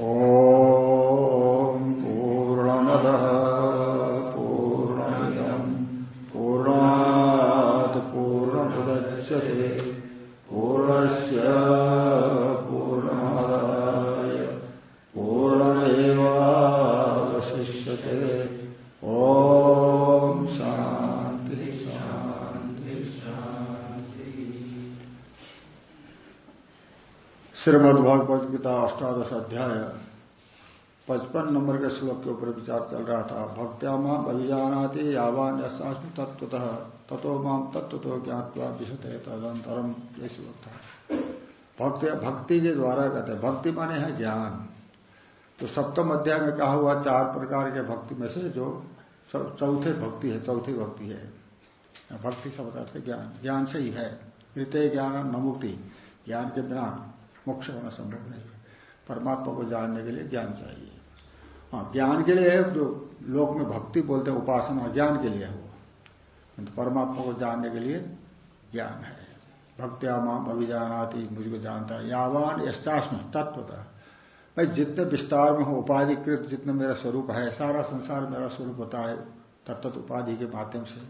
ॐ पूर्णमदः गीता अष्टादश अध्याय। पचपन नंबर के श्लोक के ऊपर विचार चल रहा था। भक्त्या माम अभिजानाति यावान यशास्म तत्वतः ततो माम तत्वतो ज्ञातवा विशते तदंतरम ये श्लोक था। भक्त भक्ति के द्वारा कहते हैं, भक्ति माने है ज्ञान। तो सप्तम अध्याय में कहा हुआ चार प्रकार के भक्ति में से जो चौथे भक्ति है, चौथी भक्ति है। भक्ति शब्द अर्थ ज्ञान। ज्ञान से ही है। हृदय ज्ञान न मुक्ति। ज्ञान के बिना मोक्ष होना संभव नहीं। है परमात्मा को जानने के लिए ज्ञान चाहिए। हाँ ज्ञान के लिए है, जो लोक में भक्ति बोलते हैं, उपासना ज्ञान के लिए है वो। परमात्मा को जानने के लिए ज्ञान है। भक्त्या माम अभिजानाती, मुझको जानता है। यावान यशास्म तत्वता भाई जितने विस्तार में हो, उपाधिकृत जितना मेरा स्वरूप है, सारा संसार मेरा स्वरूप होता है तत्त उपाधि के माध्यम से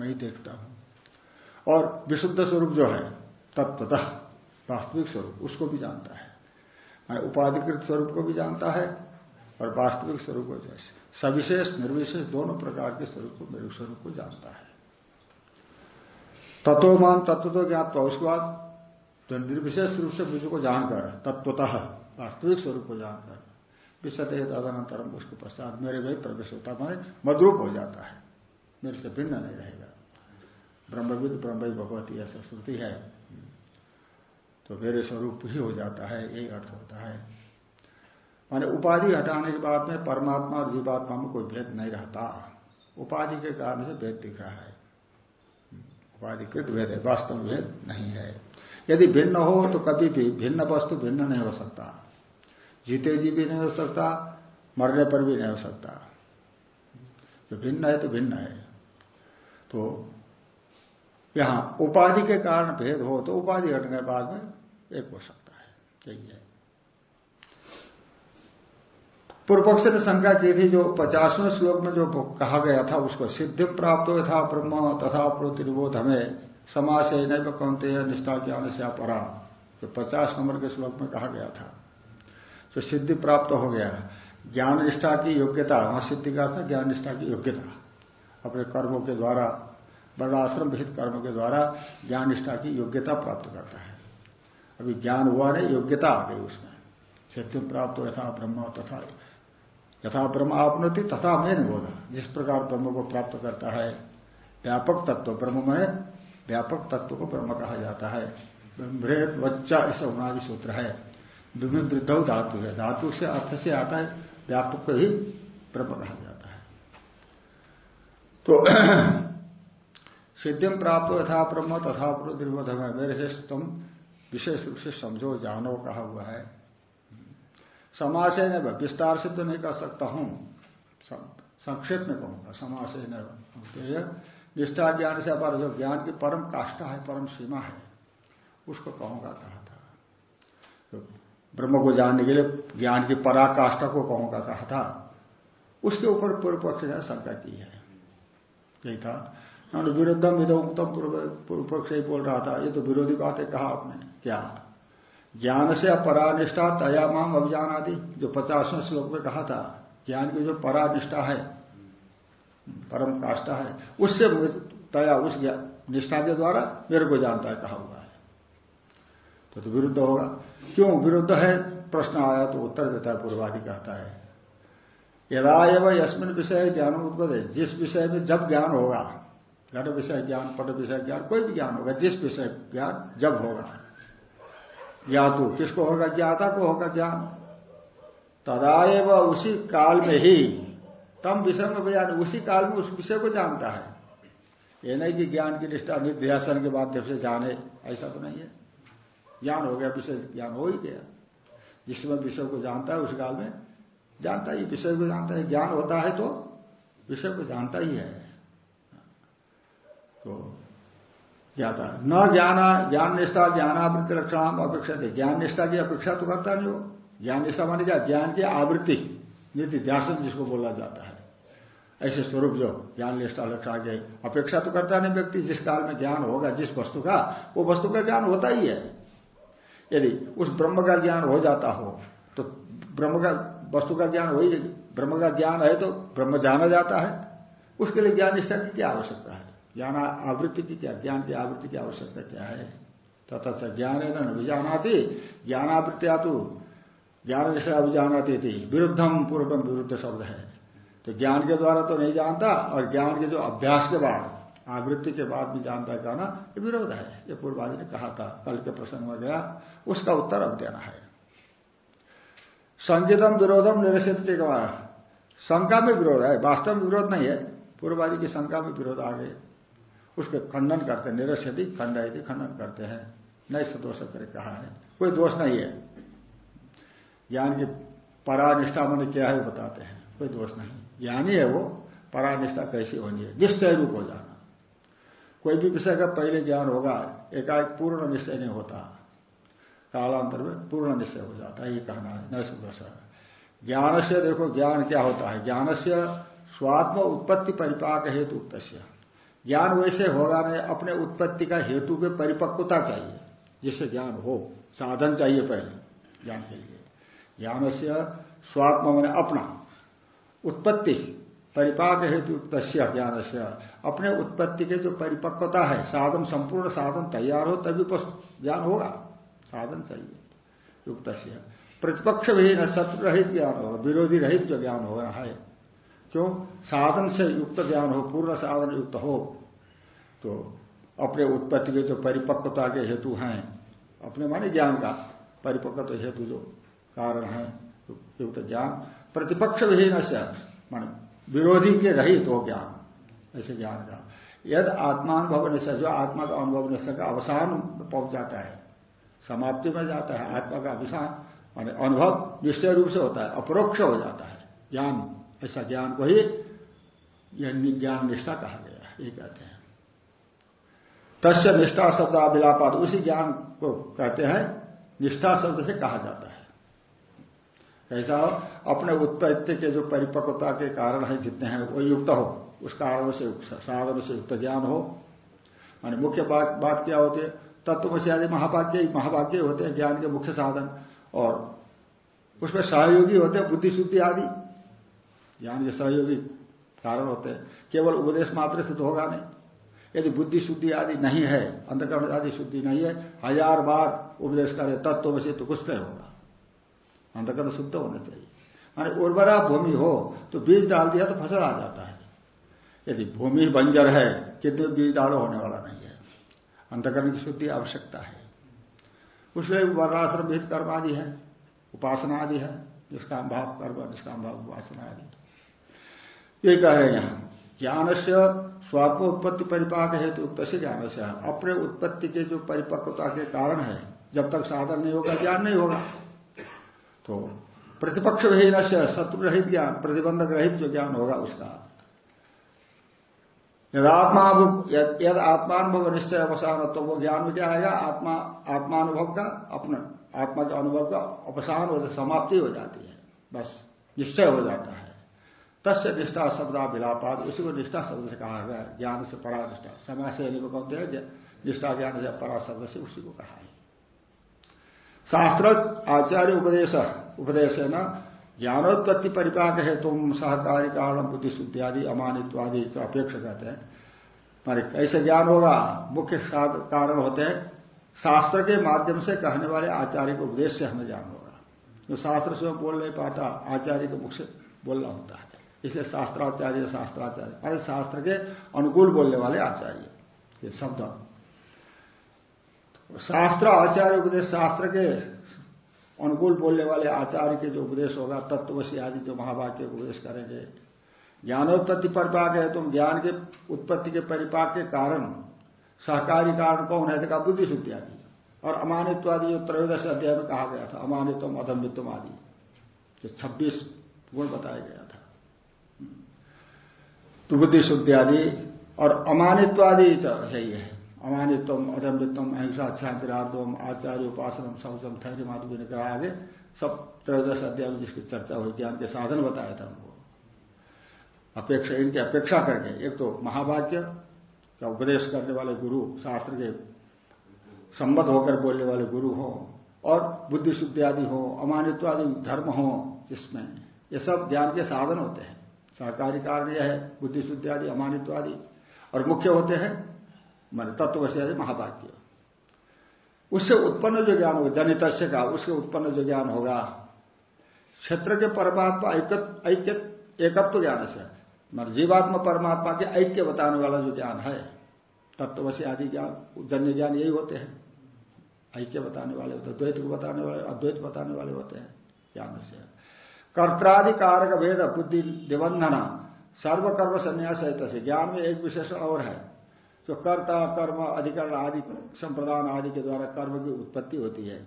मैं ही देखता हूँ। और विशुद्ध स्वरूप जो है तत्वतः वास्तविक स्वरूप, उसको भी जानता है। उपाधिकृत स्वरूप को भी जानता है और वास्तविक स्वरूप को जैसे। सविशेष, निर्विशेष दोनों प्रकार के स्वरूप को, मेरे स्वरूप को जानता है। तत्वमान तत्व तो ज्ञात उसके बाद तो निर्विशेष रूप से मुझको जानकर, तत्वतः, वास्तविक स्वरूप को जानकर विशते तदनंतरम उसके पश्चात मेरे में प्रवेश होता माने मद्रूप हो जाता है। मेरे से भिन्न नहीं रहेगा। ब्रह्मविद ब्रह्म भगवती, ऐसा श्रुति है। तो मेरे स्वरूप ही हो जाता है यही अर्थ होता है। माने उपाधि हटाने के बाद में परमात्मा और जीवात्मा में कोई भेद नहीं रहता। उपाधि के कारण से भेद दिख रहा है। उपाधिकृत भेद है, वास्तव में भेद नहीं है। यदि भिन्न हो तो कभी भी भिन्न वस्तु भिन्न नहीं हो सकता। जीते जी भी नहीं हो सकता, मरने पर भी नहीं हो सकता। जो भिन्न है तो भिन्न है। तो यहाँ उपाधि के कारण भेद हो तो उपाधि हटने के बाद में एक हो सकता है। यही है। पूर्व पक्ष ने शंका की थी, जो पचासवें श्लोक में जो कहा गया था, उसको सिद्धि प्राप्त हो था, ब्रह्म तथा प्रतिनिबोध हमें समाज से नहीं कौनते निष्ठा ज्ञान से अपरा, जो पचास नंबर के श्लोक में कहा गया था। जो सिद्धि प्राप्त हो गया, ज्ञान निष्ठा की योग्यता, वहाँ सिद्धि का था ज्ञान निष्ठा की योग्यता, अपने कर्मों के द्वारा वर्णाश्रम विहित कर्म के द्वारा ज्ञान निष्ठा की योग्यता प्राप्त करता है। अभी ज्ञान हुआ नहीं, योग्यता आ गई उसमें। सिद्धि प्राप्त हो, यथा ब्रह्म तथा यथा ब्रह्म आपनोति तथा मैं नहीं बोला जिस प्रकार ब्रह्म को प्राप्त करता है, व्यापक तत्व ब्रह्म में, व्यापक तत्व को ब्रह्म कहा जाता है। ब्रह्म बच्चा ऐसा उनादि सूत्र है। विभिन्न वृद्ध धातु है। धातु से अर्थ से आता है, व्यापक को ही ब्रह्म कहा जाता है। तो सिद्धि प्राप्त यथा ब्रह्म तथा निर्बोध है मेरे से तुम विशेष रूप से समझो, जानो कहा हुआ है। समास विस्तार से तो नहीं कर सकता हूँ। संक्षेप में कहूँगा समास निष्ठा ज्ञान से अपार जो ज्ञान की परम काष्ठा है, परम सीमा है, उसको कहूँगा कहा था। तो ब्रह्म को जानने के लिए ज्ञान की पराकाष्ठा को कहूँगा कहा था। उसके ऊपर पूर्व पक्ष ने शंका की है। यही था। विरुद्धम विधोक्तम पूर्व पक्ष ही बोल रहा था। ये तो विरोधी बातें कहा आपने। क्या? ज्ञान से परानिष्ठा तया माम अभिजान आदि जो पचासवें श्लोक में कहा था। ज्ञान की जो परानिष्ठा है परम काष्ठा है उससे तया उस निष्ठा के द्वारा मेरे को जानता है कहा हुआ है। तो, तो विरुद्ध होगा। क्यों? विरुद्ध है? प्रश्न आया तो उत्तर देता है पूर्वादि कहता है। यदा एवं यशमिन विषय ज्ञान उत्पद है जिस विषय में जब ज्ञान होगा घट विषय ज्ञान, पट विषय ज्ञान, कोई भी ज्ञान होगा, जिस विषय ज्ञान जब होगा। ज्ञातु, किसको होगा ज्ञाता को होगा ज्ञान? तदाएव उसी काल में ही, तम विषय में बयान, उसी काल में उस विषय को जानता है। ये नहीं कि ज्ञान की निष्ठा निध्यासन के माध्यम से जाने, ऐसा तो नहीं है। ज्ञान हो गया, विषय ज्ञान हो ही गया। जिसमें विषय को जानता है, उस काल में जानता ही, विषय को जानता है, ज्ञान होता है तो विषय को जानता ही है। तो ज्ञाता न ज्ञान ज्ञान निष्ठा, ज्ञानावृत्ति रक्षा अपेक्षा थे ज्ञान निष्ठा की अपेक्षा तो करता नहीं हो। ज्ञान निष्ठा मानी क्या? ज्ञान की आवृत्ति, नित्य ध्यान जिसको बोला जाता है। ऐसे स्वरूप जो ज्ञान निष्ठा लक्षा के अपेक्षा तो करता नहीं व्यक्ति। जिस काल में ज्ञान होगा, जिस वस्तु का, वो वस्तु का ज्ञान होता ही है। यदि उस ब्रह्म का ज्ञान हो जाता हो तो ब्रह्म का, वस्तु का ज्ञान हो ही। ब्रह्म का ज्ञान है तो ब्रह्म जाना जाता है। उसके लिए ज्ञान निष्ठा की क्या आवश्यकता है? ज्ञान आवृत्ति की क्या, ज्ञान की आवृत्ति की आवश्यकता क्या है? तथा ज्ञान है न विजानाती, ज्ञानावृत्तिया तो ज्ञान निष्ठा अभिजानाती थी विरुद्धम पूर्वम विरुद्ध शब्द है। तो ज्ञान के द्वारा तो नहीं जानता, और ज्ञान के जो अभ्यास के बाद, आवृत्ति के बाद भी जानता जाना ये विरोध है। ये पूर्वाजी ने कहा था, कल के प्रसंग में गया, उसका उत्तर अब देना है। संगीतम विरोधम निरसित शंका में विरोध है, वास्तव में विरोध नहीं है। पूर्ववादी की शंका में विरोध आ गए। उसके खंडन करते हैं निरस्यति खंड खंडन करते हैं। नहीं सदोष करे कहा है। कोई दोष नहीं है। ज्ञान की परानिष्ठा मैंने क्या है बताते हैं। कोई दोष नहीं। ज्ञानी है वो, परानिष्ठा कैसी होनी है? निश्चय रूप हो जाना। कोई भी विषय का पहले ज्ञान होगा, एकाएक पूर्ण निश्चय नहीं होता। कालांतर में पूर्ण निश्चय हो जाता है, ये कहना है। न सुदर्श ज्ञान से देखो ज्ञान क्या होता है। ज्ञान से स्वात्म उत्पत्ति परिपाक हेतु ज्ञान वैसे होगा नहीं, अपने उत्पत्ति का हेतु के परिपक्वता चाहिए। जिससे ज्ञान हो, साधन चाहिए पहले, ज्ञान के लिए। ज्ञान से स्वात्म मैंने अपना उत्पत्ति, परिपाक हेतु तस्य ज्ञान से, अपने उत्पत्ति के जो परिपक्वता है, साधन, संपूर्ण साधन तैयार हो, तभी ज्ञान होगा। साधन चाहिए युक्त प्रतिपक्ष भी न शत्रु रहित ज्ञान होगा, विरोधी रहित जो ज्ञान हो रहा है। क्यों? साधन से युक्त ज्ञान हो, पूर्ण साधन युक्त हो। तो अपने उत्पत्ति के जो परिपक्वता के हेतु हैं, अपने माने ज्ञान का परिपक्व हेतु जो कारण है युक्त ज्ञान। प्रतिपक्ष विहीन से, माने विरोधी के रहित हो ज्ञान, ऐसे ज्ञान का। यद आत्मानुभव निश्चय जो आत्मा का अनुभव निश्चय का अवसान पहुँच जाता है, समाप्ति में जाता है, आत्मा का अवसान मान अनुभव निश्चय रूप से होता है, अपरोक्ष हो जाता है, ज्ञान। ऐसा ज्ञान को ही ज्ञान निष्ठा कहा गया ये कहते हैं। तस्य निष्ठा शब्द अभिलापात उसी ज्ञान को कहते हैं, निष्ठा शब्द से कहा जाता है। कैसा हो, अपने उत्पत्ति के जो परिपक्वता के कारण है, जितने हैं, वो युक्त हो, उस कारण से साधन से युक्त ज्ञान हो। माने मुख्य बात बात क्या होती है? तत्व से आदि महाभाग्य महाभाग्य होते हैं, ज्ञान के मुख्य साधन, और उसमें सहयोगी होते हैं बुद्धि शुद्धि आदि। ज्ञान के सहयोगी कारण होते हैं। केवल उपदेश मात्र से तो होगा नहीं। यदि बुद्धि शुद्धि आदि नहीं है अंधकरण आदि शुद्धि नहीं है, हज़ार बार उपदेश करे, तत्व में से तो कुछ नहीं होगा। अंधकरण शुद्ध होना चाहिए। माने उर्वरा भूमि हो तो बीज डाल दिया तो फ़सल आ जाता है। यदि भूमि बंजर है, कितने बीज डालो होने वाला नहीं है। अंधकरण की शुद्धि आवश्यकता है। उसमें वर्णाश्रम विहित कर्म आदि है, उपासना आदि है जिसका भाव कर्म जिसका भाव उपासना आदि। ये कह रहे हैं यहाँ, ज्ञान से स्वात्म उत्पत्ति परिपाक हेतु उक्त से ज्ञान से अपने उत्पत्ति के जो परिपक्वता के कारण है, जब तक साधन नहीं होगा, ज्ञान नहीं होगा। तो प्रतिपक्ष विहीन से शत्रु रहित ज्ञान, प्रतिबंधक रहित जो ज्ञान होगा उसका। यदात्मा यद आत्मानुभव निश्चय अवसान तो वो ज्ञान में क्या आएगा? आत्मा, आत्मानुभव का, अपना, आत्मा के अनुभव का अवसान हो, समाप्ति हो जाती है। बस, निश्चय हो जाता है। तस्य निष्ठा शब्दा विलापाद उसी को निष्ठा शब्द से कहा गया ज्ञान से परा निष्ठा। समय से कहते हैं निष्ठा ज्ञान से परा शब्द से उसी को कहा है। शास्त्र आचार्य उपदेश उपदेश है ना? ज्ञानोत्पत्ति परिपाक है तुम सहकारी कारण, बुद्धि शुद्धि आदि अमानित्वादि तो अपेक्षा करते हैं। मारे कैसे ज्ञान होगा? मुख्य कारण होते हैं। शास्त्र के माध्यम से कहने वाले आचार्य के उपदेश से हमें ज्ञान होगा। जो शास्त्र से बोल नहीं पाता, आचार्य के मुख से बोलना होता है। इसलिए शास्त्राचार्य शास्त्राचार्य। अरे शास्त्र के अनुकूल बोलने वाले आचार्य, ये शब्द। शास्त्र, आचार्य उपदेश शास्त्र के अनुकूल बोलने वाले आचार्य के जो उपदेश होगा, तत्वशी आदि जो महावाक्य उपदेश करेंगे। ज्ञानोत्पत्ति परिपाक है, तुम ज्ञान के उत्पत्ति के परिपाक के कारण, सहकारी कारण कौन है? देखा बुद्धि शुद्धि आदि। और अमानित्व आदि जो त्रयोदश अध्याय में कहा गया था अमानित्व अधमित्व आदि। जो छब्बीस गुण बताया गया तो शुद्धि आदि और अमानित्व आदि है अमानित्वम अदम्बित्वम अहिंसा शांतिरार्दम आचार्य उपासनम सौचम थैर्य माधुरी ने कहा आगे सब त्रयोदश अध्याय जिसकी चर्चा हुई, ज्ञान के साधन बताया था उनको अपेक्षा, इनकी अपेक्षा करके, एक तो महाभाग्य का उपदेश करने वाले गुरु, शास्त्र के संबद्ध होकर बोलने वाले गुरु हो, और बुद्धि शुद्धि आदि हो अमानित्व आदि धर्म हो, जिसमें ये सब ज्ञान के साधन होते हैं। सहकारी कारण यह है बुद्धि शुद्धि आदि, अमानित्व आदि, और मुख्य होते हैं मान तत्वशी आदि महाभाग्य। उससे उत्पन्न जो ज्ञान होगा जनित का उसके उत्पन्न जो ज्ञान होगा, क्षेत्र के परमात्मा ऐक्य एकत्व ज्ञान से, मान जीवात्मा परमात्मा के ऐक्य बताने वाला जो ज्ञान है तत्वशी आदि ज्ञान, जन्य ज्ञान यही होते हैं। ऐक्य बताने वाले होते द्वैत को बताने वाले, अद्वैत बताने वाले होते हैं, ज्ञान से। कर्त्राधिकार भेद बुद्धि निबंधन, सर्वकर्म संन्यास है ज्ञान में एक विशेषण और है, जो कर्ता, कर्म, अधिकरण आदि, संप्रदान आदि के द्वारा कर्म की उत्पत्ति होती है।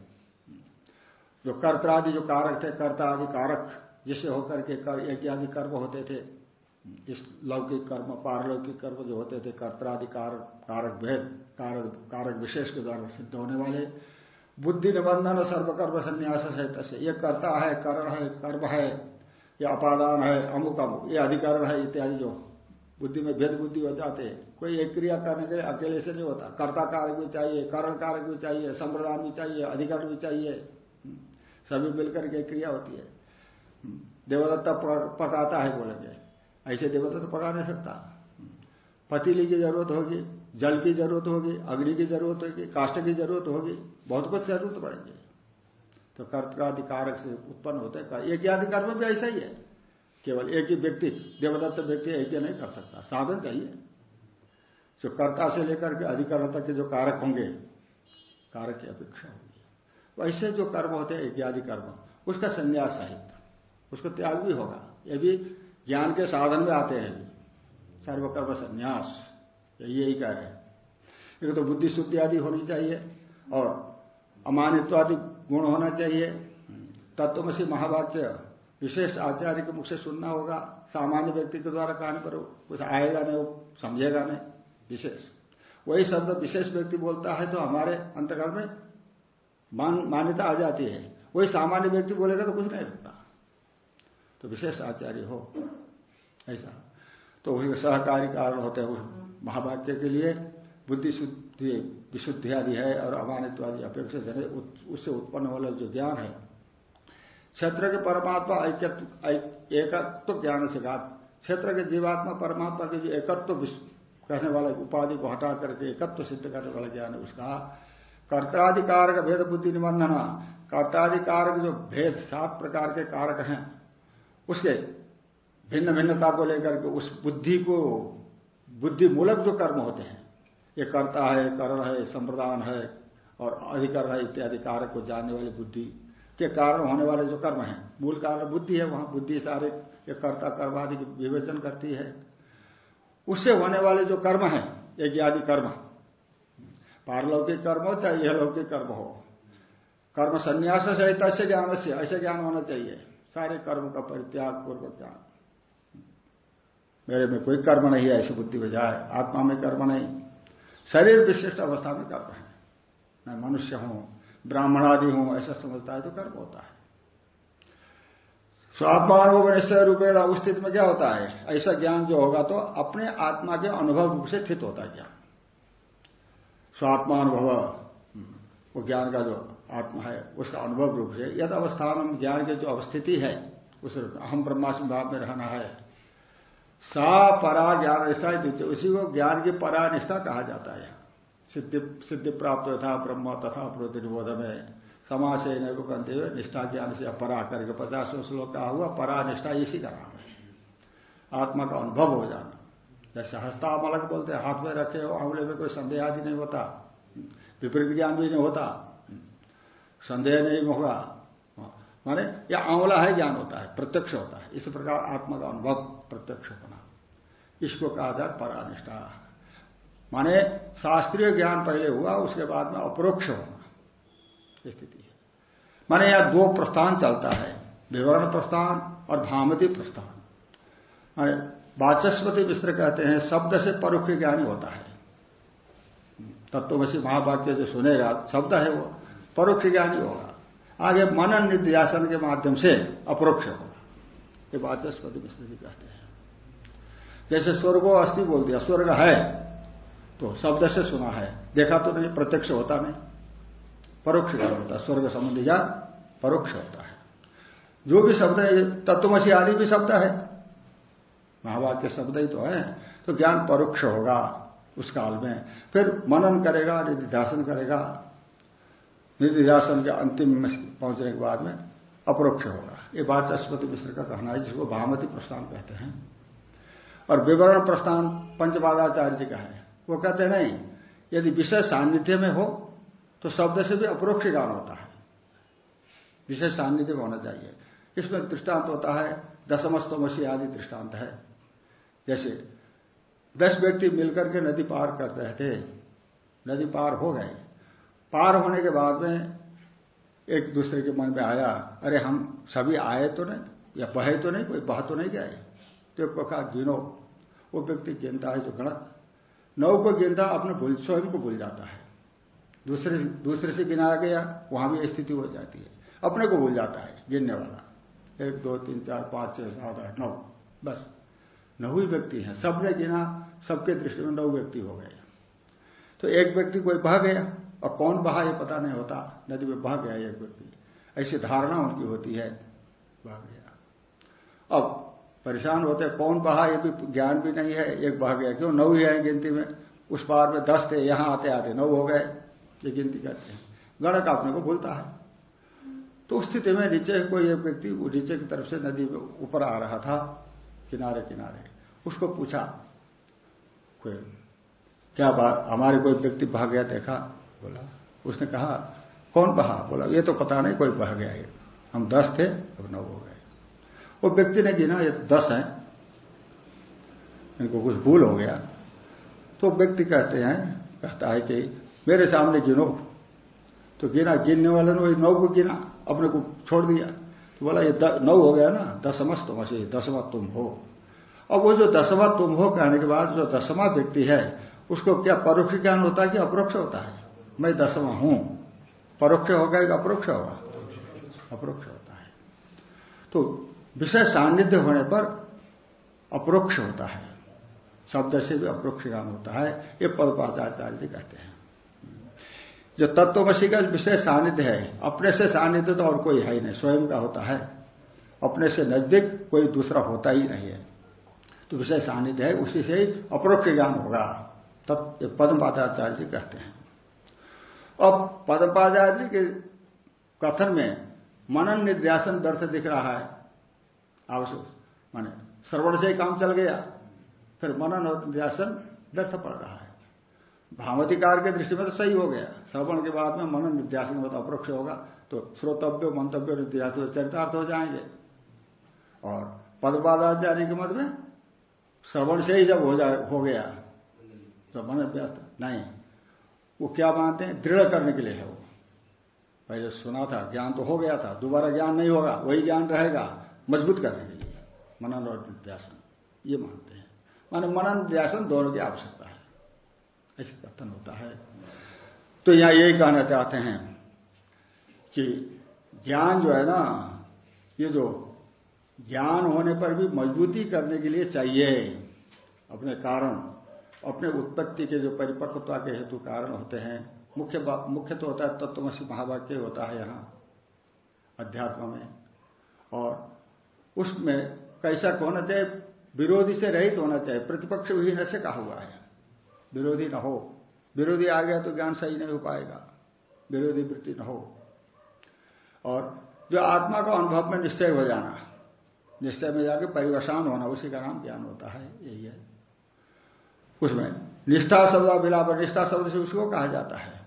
जो कर्तादि जो कारक थे कर्ता आदि कारक जिसे होकर के कर आदि कर्म होते थे, इस लौकिक कर्म, पारलौकिक कर्म जो होते थे कर्तादि कारक कारक भेद कारक कारक विशेष के द्वारा सिद्ध होने वाले बुद्धि निबंधन सर्वकर्म संन्यास है से। ये कर्ता है, करण है, कर्म है, या अपादान है, अमुक अमुक, ये अधिकरण है, इत्यादि जो बुद्धि में भेद बुद्धि हो जाते हैं। कोई एक क्रिया करने के लिए अकेले से नहीं होता। कर्ता कारक भी चाहिए, करण कारक भी चाहिए, संप्रदान भी चाहिए, अधिकरण भी चाहिए। सभी मिलकर के क्रिया होती है। देवदत्ता पकाता है बोलेंगे। ऐसे देवदत्त पका नहीं सकता। पतीली की ज़रूरत होगी, जल की ज़रूरत होगी, अग्नि की ज़रूरत होगी काष्ट की ज़रूरत होगी। बहुत कुछ ज़रूरत पड़ेंगे। तो कर्तिकारक से उत्पन्न होते हैं। एक आदि कर्म भी ऐसा ही है। केवल एक ही व्यक्ति, देवदत्त व्यक्ति एक ही नहीं कर सकता। साधन चाहिए। जो कर्ता से लेकर के अधिकरण तक के जो कारक होंगे, कारक की अपेक्षा होगी। वैसे जो कर्म होते हैं इत्यादि कर्म उसका संन्यास साहित्य उसको त्याग भी होगा। ये भी ज्ञान के साधन में आते हैं। सर्वकर्म संन्यास। यही कह रहे हैं। एक तो बुद्धि शुद्धि आदि होनी चाहिए और अमानित्व आदि गुण होना चाहिए। तत्वमसी महावाक्य। विशेष आचार्य के मुख से सुनना होगा। सामान्य व्यक्ति के द्वारा कहने पर कुछ आएगा नहीं वो समझेगा नहीं। विशेष। वही शब्द विशेष व्यक्ति बोलता है तो हमारे अंतकरण में मान, मान्यता आ जाती है। वही सामान्य व्यक्ति बोलेगा तो कुछ नहीं लगता तो विशेष आचार्य हो। ऐसा। तो उसके सहकारी कारण होते हैं उस महावाक्य के लिए। बुद्धि शुद्धि विशुद्धि आदि है और अमानित्व आदि अपेक्षा उससे उत्पन्न वाला जो ज्ञान है। क्षेत्र के परमात्मा एकत्व ज्ञान से कहा क्षेत्र के जीवात्मा परमात्मा के जो एकत्व कहने वाला उपाधि को हटा करके एकत्व सिद्ध करने वाला ज्ञान है, उसका कर्ताधिकार का भेद बुद्धि निबंधना। कर्ताधिकार जो भेद सात प्रकार के कारक हैं, उसके भिन्न भिन्नता को लेकर के उस बुद्धि को बुद्धि मूलक जो कर्म होते हैं ये कर्ता है, करण है, संप्रदान है और अधिकरण है इत्यादि कारक को जानने वाली बुद्धि के कारण होने वाले जो कर्म है। मूल कारण बुद्धि है, वहाँ बुद्धि सारे ये कर्ता कर्म आदि विवेचन करती है। उससे होने वाले जो कर्म है आदि कर्म, पारलौकिक कर्म हो चाहे यह लौकिक कर्म हो, कर्म संन्यास से तस्य ज्ञान से, ऐसे ज्ञान होना चाहिए। सारे कर्म का परित्याग पूर्वक ज्ञान। मेरे में कोई कर्म नहीं है, ऐसी बुद्धि जाए आत्मा में कर्म नहीं। शरीर विशिष्ट अवस्था में कर्म है। मैं मनुष्य हूँ ब्राह्मण आदि हूँ, ऐसा समझता है तो कर्म होता है। स्वात्मानुभव निश्चय रूपेण उस स्थिति में क्या होता है? ऐसा ज्ञान जो होगा तो अपने आत्मा के अनुभव रूप से स्थित होता है ज्ञान। स्वात्मानुभव, वो ज्ञान का जो आत्मा है, उसका अनुभव रूप से यद अवस्थान ज्ञान की जो अवस्थिति है, उस हम ब्रह्मास्म भाव में रहना है। सा परा ज्ञान निष्ठा उसी को ज्ञान की परा निष्ठा कहा जाता है। सिद्धि सिद्धि प्राप्त था ब्रह्म तथा प्रतिनिबोध में समाज से नहीं कहते हुए निष्ठा ज्ञान से अपरा करके पचासवें श्लोक का हुआ परा निष्ठा इसी का नाम है। आत्मा का अनुभव हो जाना। जैसे हस्ता हस्तामलक बोलते हैं, हाथ में रखे हो आंवले में कोई संदेह आदि नहीं होता। विपरीत ज्ञान भी नहीं होता। संदेह नहीं होगा। माने यह आंवला है ज्ञान होता है, प्रत्यक्ष होता है। इस प्रकार आत्मा का अनुभव। प्रत्यक्ष होना। इसको कहा जाए परानिष्ठा। माने शास्त्रीय ज्ञान पहले हुआ, उसके बाद में अपरोक्ष होना। स्थिति है। माने यहाँ दो प्रस्थान चलता है, विवरण प्रस्थान और भामती प्रस्थान। माने वाचस्पति मिश्र कहते हैं, शब्द से परोक्ष ज्ञानी होता है। तत्वसी महावाक्य जो सुनेगा शब्द है वो, परोक्ष ज्ञानी होगा। आगे मनन निध्यासन के माध्यम से अपरोक्ष होगा। ये वाचस्पति मिश्र जी कहते हैं। जैसे स्वर्गो अस्थि बोल दिया, स्वर्ग है। तो शब्द से सुना है। देखा तो नहीं, प्रत्यक्ष होता नहीं। परोक्ष ज्ञान होता, स्वर्ग संबंधी ज्ञान परोक्ष होता है। जो भी शब्द है तत्वमसी आदि भी शब्द है। महावाक्य शब्द ही तो है। तो ज्ञान परोक्ष होगा उस काल में। फिर मनन करेगा, निधिध्यासन करेगा। निधिध्यासन के अंतिम में पहुँचने के बाद में अपरोक्ष होगा। ये बात चस्पति मिश्र का कहना है, जिसको भामती प्रस्थान कहते हैं। और विवरण प्रस्थान पंचपादाचार्य जी का है। वो कहते हैं, नहीं, यदि विषय सान्निध्य में हो तो शब्द से भी अपरोक्ष ज्ञान होता है। विषय सान्निध्य में होना चाहिए। इसमें दृष्टांत होता है, दशमस्तमसी आदि दृष्टांत है। जैसे, दस व्यक्ति मिलकर के नदी पार कर रहे थे, नदी पार हो गए। पार होने के बाद में एक दूसरे के मन में आया, अरे, हम सभी आए तो नहीं, या बहे तो नहीं, कोई बह तो नहीं गए? को कहा गिनो। वो व्यक्ति गिनता है जो गणक। नौ को गिनता अपने भूल, स्वयं को भूल जाता है। दूसरे दूसरे से गिनाया गया, वहाँ भी स्थिति हो जाती है। अपने को भूल जाता है, गिनने वाला। एक, दो, तीन, चार, पाँच, छह, सात, आठ, नौ। बस। नौ ही व्यक्ति हैं। सबने गिना, सबके दृष्टि में नौ व्यक्ति हो गए। तो एक व्यक्ति कोई बह गया, और कौन बहा ये पता नहीं होता। नदी में बह गया एक व्यक्ति। ऐसी धारणा उनकी होती है, बह गया। अब परेशान होते, कौन बहा ये भी ज्ञान भी नहीं है, एक बह गया क्यों? नौ ही है गिनती में। उस पार में दस थे, यहाँ आते आते, नौ हो गए, ये गिनती करते हैं। गणक अपने को भूलता है। तो स्थिति में नीचे कोई एक व्यक्ति नीचे की तरफ़ से नदी में ऊपर आ रहा था, किनारे किनारे। उसको पूछा, कोई, क्या बात, हमारे कोई व्यक्ति भाग गया, देखा? बोला। उसने कहा, कौन बहा बोला, ये तो पता नहीं, कोई बह गया ये हम दस थे, अब नौ हो गए। वो व्यक्ति ने गिना, ये दस है। इनको कुछ भूल हो गया। तो व्यक्ति कहते हैं, कहता है कि मेरे सामने गिनो। तो गिना, गिनने वाले ने वही नौ को गिना, अपने को छोड़ दिया। तो बोला, ये नौ हो गया ना, दसमस तुम से दसवा तुम हो। अब वो जो दसवा तुम हो कहने के बाद जो दसवा व्यक्ति है, उसको क्या परोक्ष ज्ञान होता है कि अपरोक्ष होता है? मैं दसवा हूँ। परोक्ष होगा कि अपरोक्ष होगा? अपरोक्ष होता है। तो विषय सान्निध्य होने पर अप्रोक्ष होता है। शब्द से भी अप्रोक्ष ज्ञान होता है। ये पदपाचार्य जी कहते हैं। जो तत्वमसी का विषय सानिध्य है, अपने से सानिध्य तो और कोई है ही नहीं, स्वयं का होता है। अपने से नज़दीक कोई दूसरा होता ही नहीं है। तो विषय सानिध्य है, उसी से ही अपरोक्ष ज्ञान होगा। तब पद्मपादाचार्य जी कहते हैं। अब पद्मपादाचार्य जी के कथन में मनन निर्ध्यासन व्यर्थ दिख रहा है। आवश्यक माने श्रवण से काम चल गया, फिर मनन और निर्ध्यासन व्यर्थ पड़ रहा है। भावतिकार के दृष्टि में तो सही हो गया। श्रवण के बाद में मनन निध्यासन में तो अपरोक्ष होगा तो श्रोतव्य, मंतव्य निध्यास चरितार्थ हो जाएँगे। और पदपादाचार्य के मत में श्रवण से ही जब हो जाए हो गया तो मन व्यस्त नहीं। वो क्या मानते हैं? दृढ़ करने के लिए है वो। पहले सुना था, ज्ञान तो हो गया था, दोबारा ज्ञान नहीं होगा, वही ज्ञान रहेगा। मज़बूत करने के लिए मनन और निध्यासन ये मानते हैं। माने मनन निध्यासन दोनों की आवश्यकता है। ऐसे कथन होता है। तो यहाँ यही कहना चाहते हैं कि ज्ञान जो है ना, ये जो ज्ञान होने पर भी मजबूती करने के लिए चाहिए। अपने कारण, अपने उत्पत्ति के जो परिपक्वता के हेतु कारण होते हैं। मुख्य मुख्य तो होता है तत्वमसी महावाक्य होता है यहाँ, अध्यात्म में। और उसमें कैसा होना चाहिए विरोधी से रहित होना चाहिए। प्रतिपक्ष विहीन से कहा हुआ है। विरोधी न हो। विरोधी आ गया तो ज्ञान सही नहीं हो पाएगा। विरोधी वृत्ति न हो। और जो आत्मा का अनुभव में निश्चय हो जाना, निश्चय में जाकर परिवसान होना, उसी का नाम ज्ञान होता है, यही है। उसमें निष्ठा शब्द विलाप, निष्ठा शब्द से उसको कहा जाता है।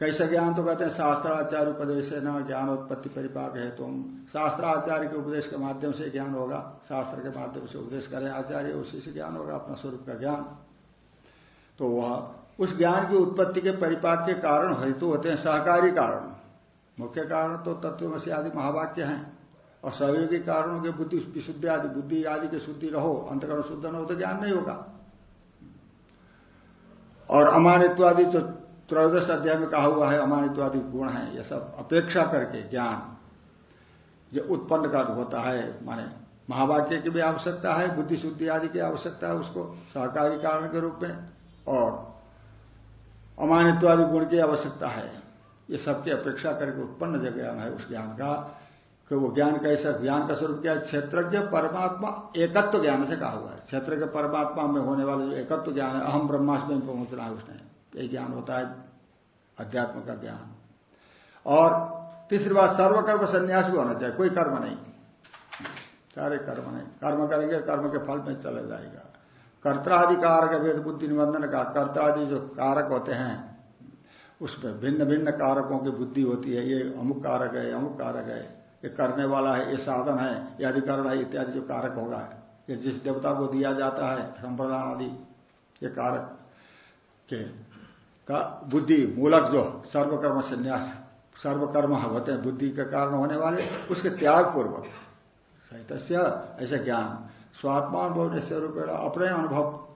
कैसे ज्ञान तो कहते हैं शास्त्राचार्य उपदेश से न ज्ञानोत्पत्ति परिपाक है तुम शास्त्राचार्य के उपदेश के माध्यम से ज्ञान होगा, शास्त्र के माध्यम से उपदेश करें, आचार्य उसी से ज्ञान होगा, अपना स्वरूप का ज्ञान। तो वह उस ज्ञान की उत्पत्ति के परिपाक के कारण हेतु होते हैं सहकारी कारण। मुख्य कारण तो तत्वमसी आदि महावाक्य हैं। और सहयोगी कारणों के बुद्धि, विशुद्धि आदि, बुद्धि आदि की शुद्धि रहो, अंतकरण शुद्ध न हो तो ज्ञान नहीं होगा। और अमानित्वादि जो त्रयोदश अध्याय में कहा हुआ है, अमानित्वादि गुण है यह सब अपेक्षा करके ज्ञान जो उत्पन्न कर होता है, माने महावाक्य की भी आवश्यकता है बुद्धि शुद्धि आदि की आवश्यकता है, उसको सहकारी कारण के रूप में, और अमानित्वादि गुण की आवश्यकता है, ये सबकी अपेक्षा करके उत्पन्न जो ज्ञान है, उस ज्ञान का, कि वो ज्ञान कैसा, ज्ञान का स्वरूप क्या है? क्षेत्रज्ञ, परमात्मा, एकत्व ज्ञान से कहा हुआ है। क्षेत्र के परमात्मा में होने वाले जो एकत्व ज्ञान है अहम ब्रह्मास्म में पहुँचना है उसने। ये ज्ञान होता है, अध्यात्म का ज्ञान। और तीसरी बात, सर्वकर्म संन्यास भी होना चाहिए, कोई कर्म नहीं। सारे कर्म नहीं। कर्म करेंगे, कर्म के फल में चला जाएगा। कर्ताधिकार का वेद बुद्धि निबंधन का कर्तादि जो कारक होते हैं, उसमें भिन्न भिन्न कारकों की बुद्धि होती है। ये अमुक कारक है अमुक कारक है। ये करने वाला है, ये साधन है, ये अधिकरण है, इत्यादि जो कारक होगा, ये जिस देवता को दिया जाता है संप्रदान आदि, ये कारक के का बुद्धि मूलक जो सर्वकर्म संन्यास, सर्वकर्म होते हैं, बुद्धि के कारण होने वाले, उसके त्याग पूर्वक सहित ऐसे ज्ञान। स्वात्मा अनुभव निश्चय रूप अपने अनुभव,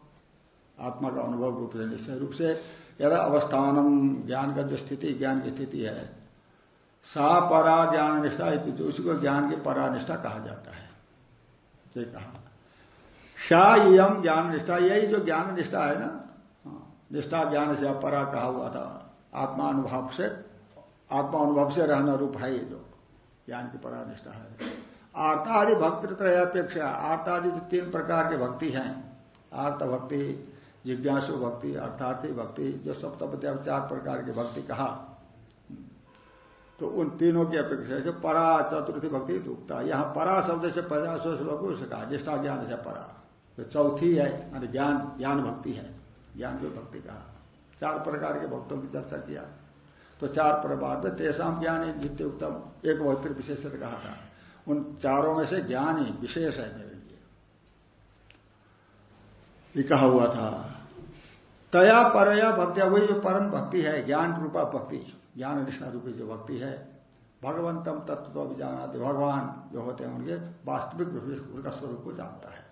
आत्मा का अनुभव रूप से निश्चय रूप से यदा अवस्थानम, ज्ञान का जो स्थिति, ज्ञान की स्थिति है, सा परा ज्ञान निष्ठा उसी को ज्ञान की परा निष्ठा कहा जाता है। कहा। शा यम ज्ञान निष्ठा यही जो ज्ञान निष्ठा है ना निष्ठा ज्ञान से अपरा कहा हुआ था। आत्मा अनुभव से, आत्मा अनुभव से रहना रूप है ये जो। ज्ञान की परा निष्ठा है। आर्तादि भक्ति अपेक्षा, आर्तादि जो तीन प्रकार के भक्ति हैं, आर्त भक्ति, जिज्ञासु भक्ति अर्थार्थी भक्ति, जो सप्तपत्या चार प्रकार की भक्ति कहा। तो उन तीनों की अपेक्षा से परा चतुर्थी भक्ति दुखता यहाँ परा शब्द से पचासों श्लोक से कहा, निष्ठा ज्ञान से परा। तो चौथी है ज्ञान ज्ञान भक्ति है। ज्ञान की भक्ति कहा चार प्रकार के भक्तों की चर्चा किया। तो चार प्रभाव में तेसाम ज्ञान नित्य उत्तम, एक भक्ति विशेष कहा था। उन चारों में से ज्ञान ही विशेष है मेरे लिए। कहा हुआ था, तया परया भक्तिया, वही जो परम भक्ति है, ज्ञान रूपा भक्ति, ज्ञान निष्ठा रूपी जो भक्ति है, भगवंतम तत्व भी जाना भगवान जो होते हैं उनके वास्तविक रूप उनका स्वरूप को जानता है।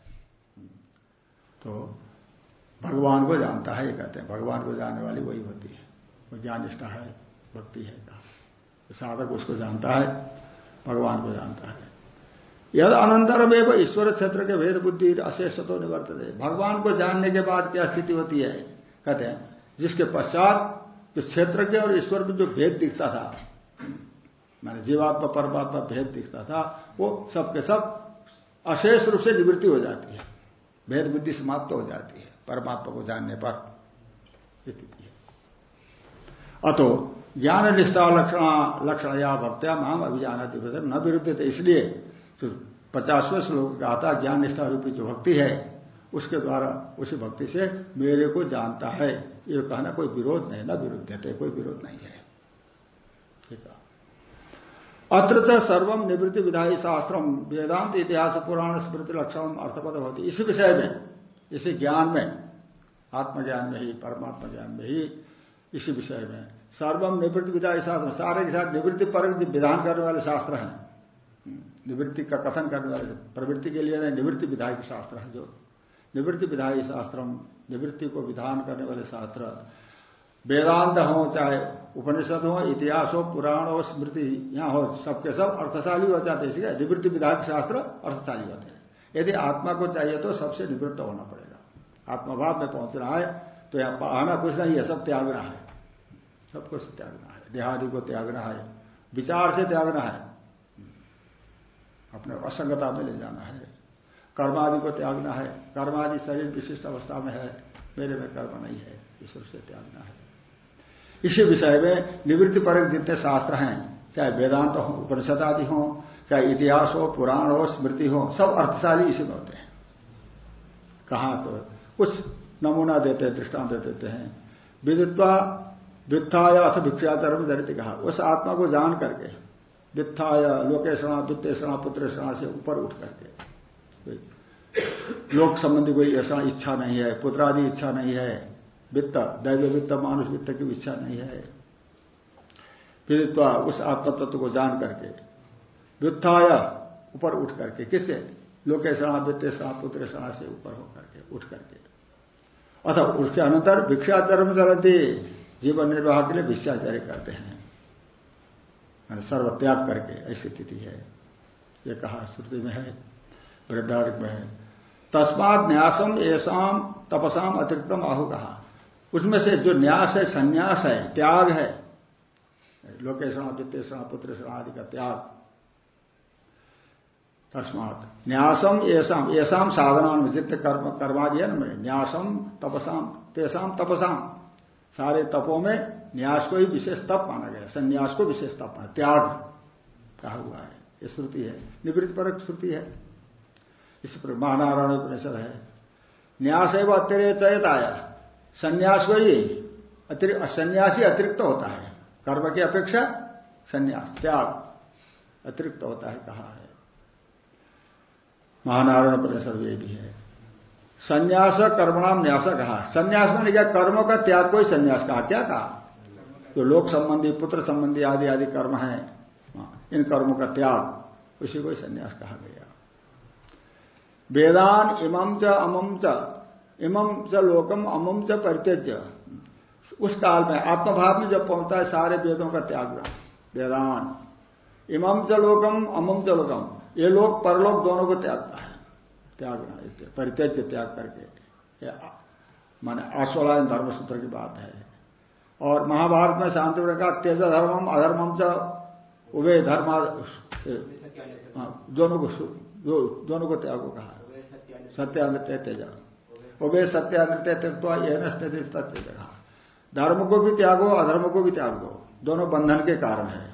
तो भगवान को जानता है, ये कहते हैं। भगवान को जानने वाली वही होती है। वो ज्ञान निष्ठा है, भक्ति है, कहा। साधक उसको जानता है, भगवान को जानता है। यद अनंतरम एवं ईश्वर क्षेत्र के भेद बुद्धि अशेष तो निवर्त भगवान को जानने के बाद क्या स्थिति होती है? कहते हैं, जिसके पश्चात जो के और ईश्वर में जो भेद दिखता था, मैंने जीवात्मा, परमात्मा भेद दिखता था, वो सबके सब अशेष रूप से निवृत्ति हो जाती है। भेद बुद्धि समाप्त हो जाती है। परमात्मा को जानने पर अतो ज्ञान निष्ठा लक्षण लक्षण या भक्त्या माम अभिजान न विरुद्ध थे, इसलिए तो पचासवें श्लोक कहा था, ज्ञान निष्ठा रूपी जो भक्ति है, उसके द्वारा, उसी भक्ति से मेरे को जानता है। ये कहना कोई विरोध नहीं, ना विरुद्ध है कोई विरोध नहीं है। ठीक है। अत्र सर्वम निवृत्ति विधायी शास्त्रम वेदांत इतिहास पुराण स्मृति लक्षण अर्थपद होती इसी विषय में इसी ज्ञान में, आत्मज्ञान में ही परमात्मा ज्ञान में ही, इसी विषय में। सर्वम निवृत्ति विधायी शास्त्र सारे के साथ निवृत्ति प्रवृत्ति विधान करने वाले शास्त्र हैं। निवृत्ति का कथन करने वाले प्रवृत्ति के लिए निवृत्ति विधायक शास्त्र है जो। निवृत्ति विधायी शास्त्र निवृत्ति को विधान करने वाले शास्त्र। वेदांत हो, चाहे उपनिषद हो, इतिहास हो, पुराण हो, स्मृति, यहाँ हो, सबके सब अर्थशाली हो जाते इसलिए निवृत्ति विधायक शास्त्र अर्थशाली होते हैं। यदि आत्मा को चाहिए तो सबसे निवृत्त होना पड़ेगा। आत्माभाव में पहुँचना है तो यहाँ पाना कुछ नहीं है, सब त्यागना है। सब कुछ त्यागना है। देहादि को त्यागना है। विचार से त्यागना है। अपने असंगता में ले जाना है। कर्मादि को त्यागना है। कर्मादि शरीर विशिष्ट अवस्था में है। मेरे में कर्म नहीं है। ईश्वर से त्यागना है। इसी विषय में निवृत्ति पर जितने शास्त्र हैं, चाहे वेदांत हो उपनिषद आदि हो चाहे इतिहास हो, पुराण हो, स्मृति हो, सब अर्थशाली इसी में होते हैं। कहा तो कुछ नमूना देते हैं, दृष्टांत देते हैं। विदित्वा वित्थाय अथ भिक्षाचरण धरती कहा। उस आत्मा को जान करके वित्थाय लोकेशणा द्वितीय पुत्र से ऊपर उठ करके। लोक संबंधी कोई ऐसा इच्छा नहीं है, पुत्रादि इच्छा नहीं है, वित्त, दैव वित्त, मानुष वित्त की इच्छा नहीं है। फिर उस आत्म तत्व को जान करके व्युत्थाय ऊपर उठ करके, किससे? लोकेशणा, वित्तेषणा, पुत्रेषणा से ऊपर होकर के उठ करके। अथवा उसके अनंतर भिक्षाचर्म चलती जीवन निर्वाह के लिए भिक्षाचार्य करते हैं। सर्व त्याग करके, ऐसी स्थिति है। ये कहा श्रुति में है, वृद्धार्थ में है। तस्मात न्यासम ऐसाम तपसाम अतिरिक्तम आहु कहा। उसमें से जो न्यास है, संन्यास है, त्याग है लोकेशण वित्तेषण पुत्र आदि का त्याग तस्मात। न्यासम ऐसाम ऐसाम साधना जितने कर्म करवा दिया ना मैंने न्यासम, तपसाम तेसाम तपसाम। सारे तपों में न्यास को ही विशेष तप माना गया संन्यास को विशेष तप माना त्याग कहा हुआ है। ये श्रुति है। निवृत्त परक श्रुति है। इस पर महानारायण उपनिषद है। न्यास एवं अतिरिक्त आया संन्यास को ही संन्यासी अतिरिक्त होता है। कर्म की अपेक्षा संन्यास, त्याग अतिरिक्त होता है कहा है। महानारायण उपनिषद ये भी है। संन्यास कर्मणाम न्यास कहा। संन्यास मैंने क्या? कर्मों का त्याग को ही संन्यास कहा। क्या कहा? जो लोक संबंधी, पुत्र संबंधी आदि आदि कर्म है इन कर्मों का त्याग, उसी को ही संन्यास कहा गया। वेदान इमम च अमम च इमम च लोकम अमम च परित्यज उस काल में आत्मभाव में जब पहुँचता है, सारे वेदों का त्याग वेदान इमम च लोकम अमम च लोकम ये लोग परलोक दोनों को त्यागता है। त्याग परित्यज त्याग करके। माने आश्वलायन धर्मसूत्र की बात है। और महाभारत में शांति का तेज धर्मम अधर्मम च उभय धर्म हाँ, दोनों को दोनों को त्यागो कहा। सत्यानृत्य तेज उभय सत्यानृत्य त्यक्वा यह तेज कहा। धर्म को भी त्यागो अधर्म को भी त्यागो। दोनों बंधन के कारण है।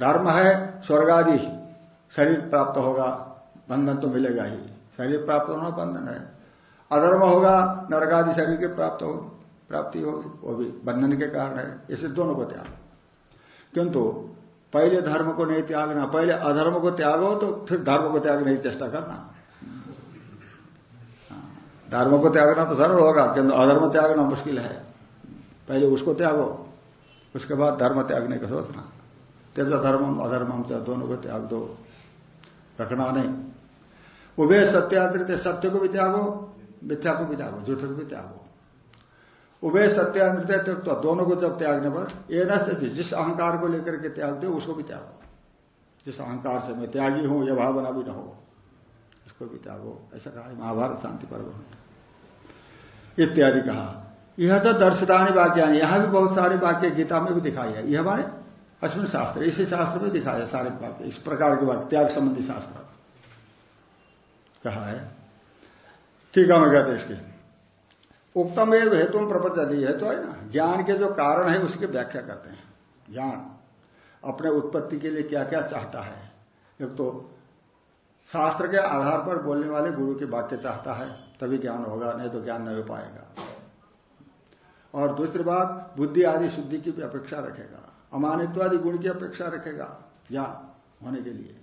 धर्म है स्वर्गादि शरीर प्राप्त होगा बंधन तो मिलेगा ही। शरीर प्राप्त होना बंधन है। अधर्म होगा नरकादि शरीर के प्राप्त हो प्राप्ति होगी वो भी बंधन के कारण है। इसे दोनों को त्याग। किंतु पहले धर्म को नहीं त्यागना पहले अधर्म को त्यागो तो फिर धर्म को त्यागने की चेष्टा करना। हाँ, धर्म को त्यागना तो सरल होगा किंतु अधर्म त्यागना मुश्किल है। पहले उसको त्यागो उसके बाद धर्म त्यागने का सोचना। तेज धर्मम अधर्मम से दोनों को त्याग दो। रखना नहीं। उभे सत्यादृत सत्य को भी त्यागो, मिथ्या को भी त्यागो, झूठ को भी त्यागो। उभय सत्यादृत तो दोनों को जब त्यागने पर, ये न जिस अहंकार को लेकर के त्यागते हो, उसको भी त्यागो। जिस अहंकार से मैं त्यागी हूँ यह भावना भी न हो, उसको भी त्यागो। ऐसा कहा महाभारत शांति पर्व। इत्यादि कहा। यह तो दर्शितानी वाक्य यहाँ भी बहुत सारे वाक्य गीता में भी दिखाई है। यह हमारे अश्विन शास्त्र, इसी शास्त्र में दिखाया सारे वाक्य इस प्रकार के वाक्य त्याग संबंधी शास्त्र। कहा है? ठीक है, मैं कहते इसके। उत्तम एवं हेतु प्रपंच हेतु है ना। ज्ञान के जो कारण है, उसकी व्याख्या करते हैं। ज्ञान अपने उत्पत्ति के लिए क्या क्या चाहता है? एक तो शास्त्र के आधार पर बोलने वाले गुरु के वाक्य चाहता है, तभी ज्ञान होगा, नहीं तो ज्ञान नहीं हो पाएगा। और दूसरी बात, बुद्धि आदि शुद्धि की भी अपेक्षा रखेगा। अमानित्वादि गुण की अपेक्षा रखेगा ज्ञान होने के लिए।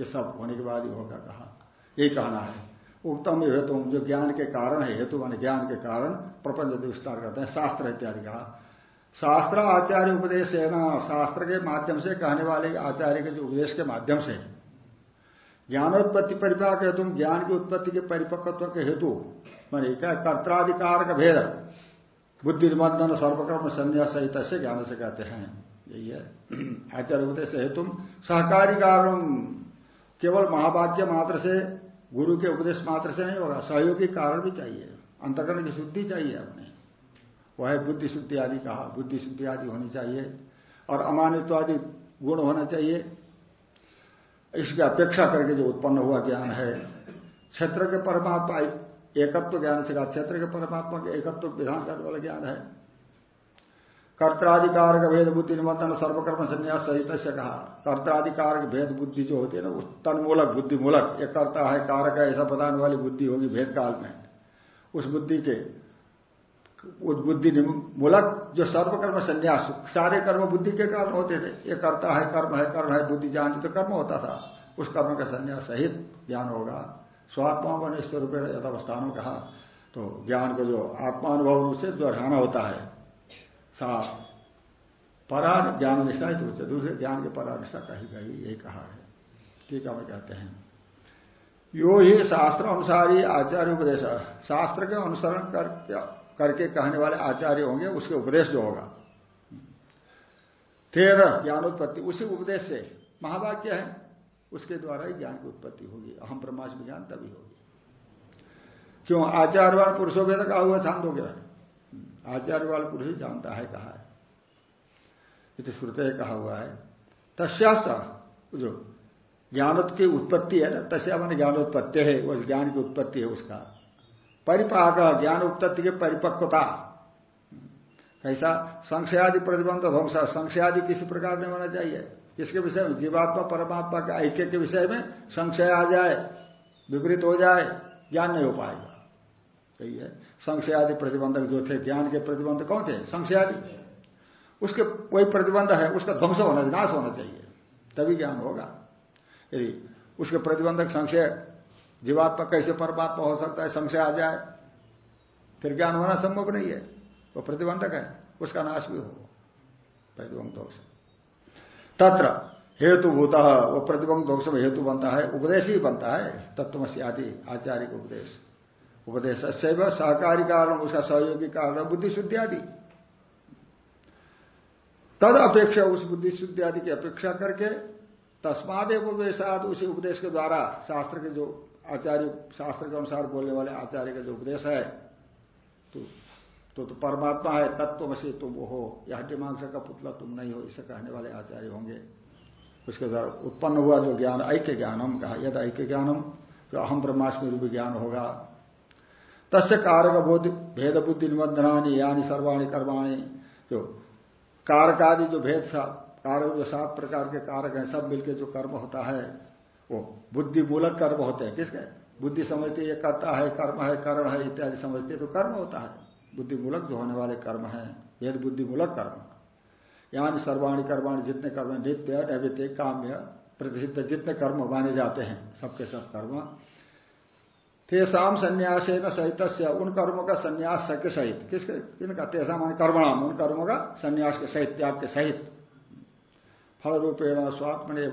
ये सब होने के बाद ही होगा कहा। यही कहना है। उत्तम हेतु जो ज्ञान के कारण है, हेतु मान ज्ञान के कारण प्रपंच विस्तार करते हैं, शास्त्र इत्यादि कहा। शास्त्र आचार्य उपदेश है ना, शास्त्र के माध्यम से कहने वाले आचार्य के जो उपदेश के माध्यम से। ज्ञानोत्पत्ति परिपाक हेतु ज्ञान की उत्पत्ति के परिपक्वत्व के हेतु, मान कर्ताधिकार का भेद। बुद्धि निबंधन सर्वकर्म संन्यास सहित से ज्ञान से कहते हैं। यही है। आचार्य उपदेश हेतु सहकारी कारण केवल महावाक्य मात्र से, गुरु के उपदेश मात्र से नहीं होगा सहयोगी कारण भी चाहिए। अंतकरण की शुद्धि चाहिए अपने। वह है बुद्धि शुद्धि आदि कहा, बुद्धि शुद्धि आदि होनी चाहिए, और अमानित्व आदि गुण होना चाहिए। इसकी अपेक्षा करके जो उत्पन्न हुआ ज्ञान है, क्षेत्र के परमात्मा एकत्व ज्ञान से कहा, क्षेत्र के परमात्मा के एकत्व विधान करने वाला ज्ञान है। कर्ताधिकार का भेद बुद्धि निमंत्रण सर्वकर्म संन्यास सहित से कहा। कर्ताधिकार भेद बुद्धि जो होती है ना उस तनमूलक बुद्धि मूलक एक कर्ता है, कारक है, ऐसा बताने वाली बुद्धि होगी भेद काल में। उस बुद्धि के, उस बुद्धि मूलक जो सर्वकर्म संन्यास सारे कर्म बुद्धि के कारण होते थे। ये कर्ता है, कर्म है कर्म है, बुद्धि जानती तो कर्म होता था। उस कर्म का संन्यास सहित ज्ञान होगा। स्वात्मा वन स्वरूप यथावस्थानों कहा। तो ज्ञान को जो आत्मानुभव रूप से जो होता है सा परा ज्ञान निष्ठा ही दूसरे ज्ञान के परा निष्ठा कही गई यही कहा है। ठीक है कहते हैं। यो ही शास्त्र अनुसारी आचार्य उपदेश शास्त्र के अनुसरण कर, करके कहने वाले आचार्य होंगे उसके उपदेश जो होगा। तेरह ज्ञानोत्पत्ति उसी उपदेश से। महावाक्य है। उसके द्वारा ही ज्ञान की उत्पत्ति होगी। अहम ब्रह्मास्म ज्ञान तभी होगी। क्यों? आचार्यवान पुरुषों में कहा हुआ छांद हो गया आचार्य वाला पुरुष ही जानता है कहा है। इति श्रुते कहा हुआ है तस्यास जो ज्ञान की उत्पत्ति है ना, तस्या मान ज्ञानोत्पत्ति है, वो ज्ञान की उत्पत्ति है उसका। परिपाक, ज्ञान उत्पत्ति की परिपक्वता। कैसा? संशयादि प्रतिबंध ध्वंसा, संशयादि किसी प्रकार में होना चाहिए। किसके विषय में? जीवात्मा, परमात्मा के ऐक्य के विषय में संशय आ जाए, विपरीत हो जाए, ज्ञान नहीं हो पाएगा। यही है? संशयादि प्रतिबंधक जो थे, ज्ञान के प्रतिबंध कौन थे? संशयादि। उसके कोई प्रतिबंध है, उसका ध्वंस होना, नाश होना चाहिए। तभी ज्ञान होगा। यदि उसके प्रतिबंधक संशय, जीवात्मा कैसे परमात्मा हो सकता है, संशय आ जाए, फिर ज्ञान होना संभव नहीं है। वो प्रतिबंधक है, उसका नाश भी हो प्रतिबंध दोष तत्र हेतुभूत, वो प्रतिबंध दोष में हेतु बनता है, उपदेश ही बनता है तत्वसी आदि आचार्य उपदेश। उपदेश शैव सहकारी कारण उसका सहयोगी कारण बुद्धि शुद्धि आदि। तद अपेक्षा उस बुद्धि शुद्धि आदि की अपेक्षा करके तस्माद उपदेशाद उसी उपदेश के द्वारा शास्त्र के जो आचार्य शास्त्र के अनुसार बोलने वाले आचार्य का जो उपदेश है तो तो, तो परमात्मा है तत्व से तुम हो। या हड्डीमांस का पुतला तुम नहीं हो इसे कहने वाले आचार्य होंगे। उसके द्वारा उत्पन्न हुआ जो ज्ञान ऐक्य ज्ञानम कहा यद ऐक्य ज्ञानम जो अहम ब्रह्मास्मि रूपी ज्ञान होगा तस्य कारक बोध भेद बुद्धि निबंधनानी यानी सर्वाणी कर्माणी, जो कारकादि जो भेद कारक जो सात प्रकार के कारक हैं, सब मिलकर जो कर्म होता है, वो बुद्धि मूलक कर्म होते हैं। किसके? बुद्धि समझती है करता है, कर्म है, कर्ण है, इत्यादि समझते तो कर्म होता है। बुद्धि मूलक जो होने वाले कर्म है, भेद बुद्धि मूलक कर्म। यानी सर्वाणी कर्माणी जितने कर्म नित्य नैवित्य काम्य, प्रतिष्ठित जितने कर्म माने जाते हैं, सबके सब कर्म तेसाम संन्यास न सहित उन कर्मों का संन्यास के सहित। किसके इनका तेसा मान कर्मणाम, उन कर्मों का संन्यास के सहित, त्याग के सहित। फल रूपेण स्वात्मने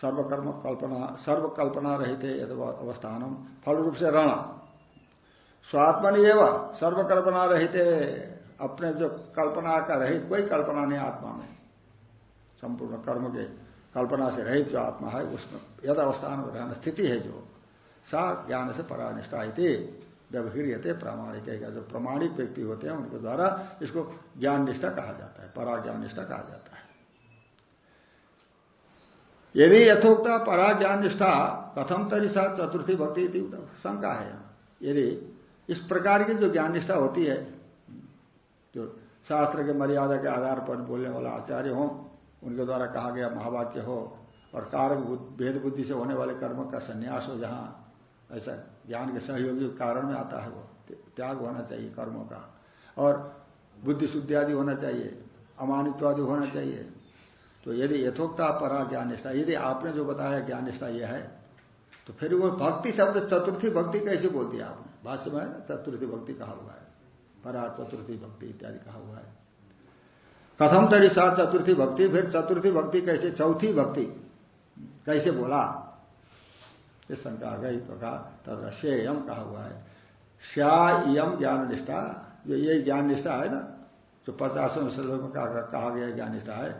सर्वकर्म कल्पना सर्वकल्पना रहते अवस्थानम फल रूप से रण। स्वात्मन एवं सर्वकल्पना रहते, अपने जो कल्पना का रहित, कोई कल्पना नहीं आत्मा में। संपूर्ण कर्म के कल्पना से रहित जो आत्मा है, उसमें यद अवस्थान रहना, स्थिति है जो। सा ज्ञान से परानिष्ठा व्यवहिर्यते प्रामाणिक जो प्रमाणिक व्यक्ति होते हैं, उनके द्वारा इसको ज्ञान निष्ठा कहा जाता है परा ज्ञान निष्ठा कहा जाता है। यदि यथोक्ता परा ज्ञान निष्ठा कथम तरी सा चतुर्थी भक्ति शंका है। यदि इस प्रकार की जो ज्ञान निष्ठा होती है, जो शास्त्र के मर्यादा के आधार पर बोलने वाला आचार्य हो, उनके द्वारा कहा गया महावाक्य हो, और कारक भेद बुद्धि से होने वाले कर्म का संन्यास हो, जहाँ ऐसा ज्ञान के सहयोगी कारण में आता है वो। त्याग होना चाहिए कर्मों का। और बुद्धि शुद्धि आदि होना चाहिए, अमानित्व आदि होना चाहिए। तो यदि यथोक्ता परा ज्ञान निष्ठा यदि आपने जो बताया ज्ञान निष्ठा यह है तो फिर वो भक्ति शब्द चतुर्थी भक्ति कैसे बोल दिया आपने? भाष्य में चतुर्थी भक्ति कहा हुआ है। परा चतुर्थी भक्ति इत्यादि कहा हुआ है। कथम तरी सात चतुर्थी भक्ति, फिर चतुर्थी भक्ति कैसे, चौथी भक्ति कैसे बोला? ये शंका गई तो कहा तथा कहा हुआ है। श्याम ज्ञान निष्ठा, जो ये ज्ञान निष्ठा है ना, जो पचासवें श्लोक में कहा गया ज्ञान निष्ठा है,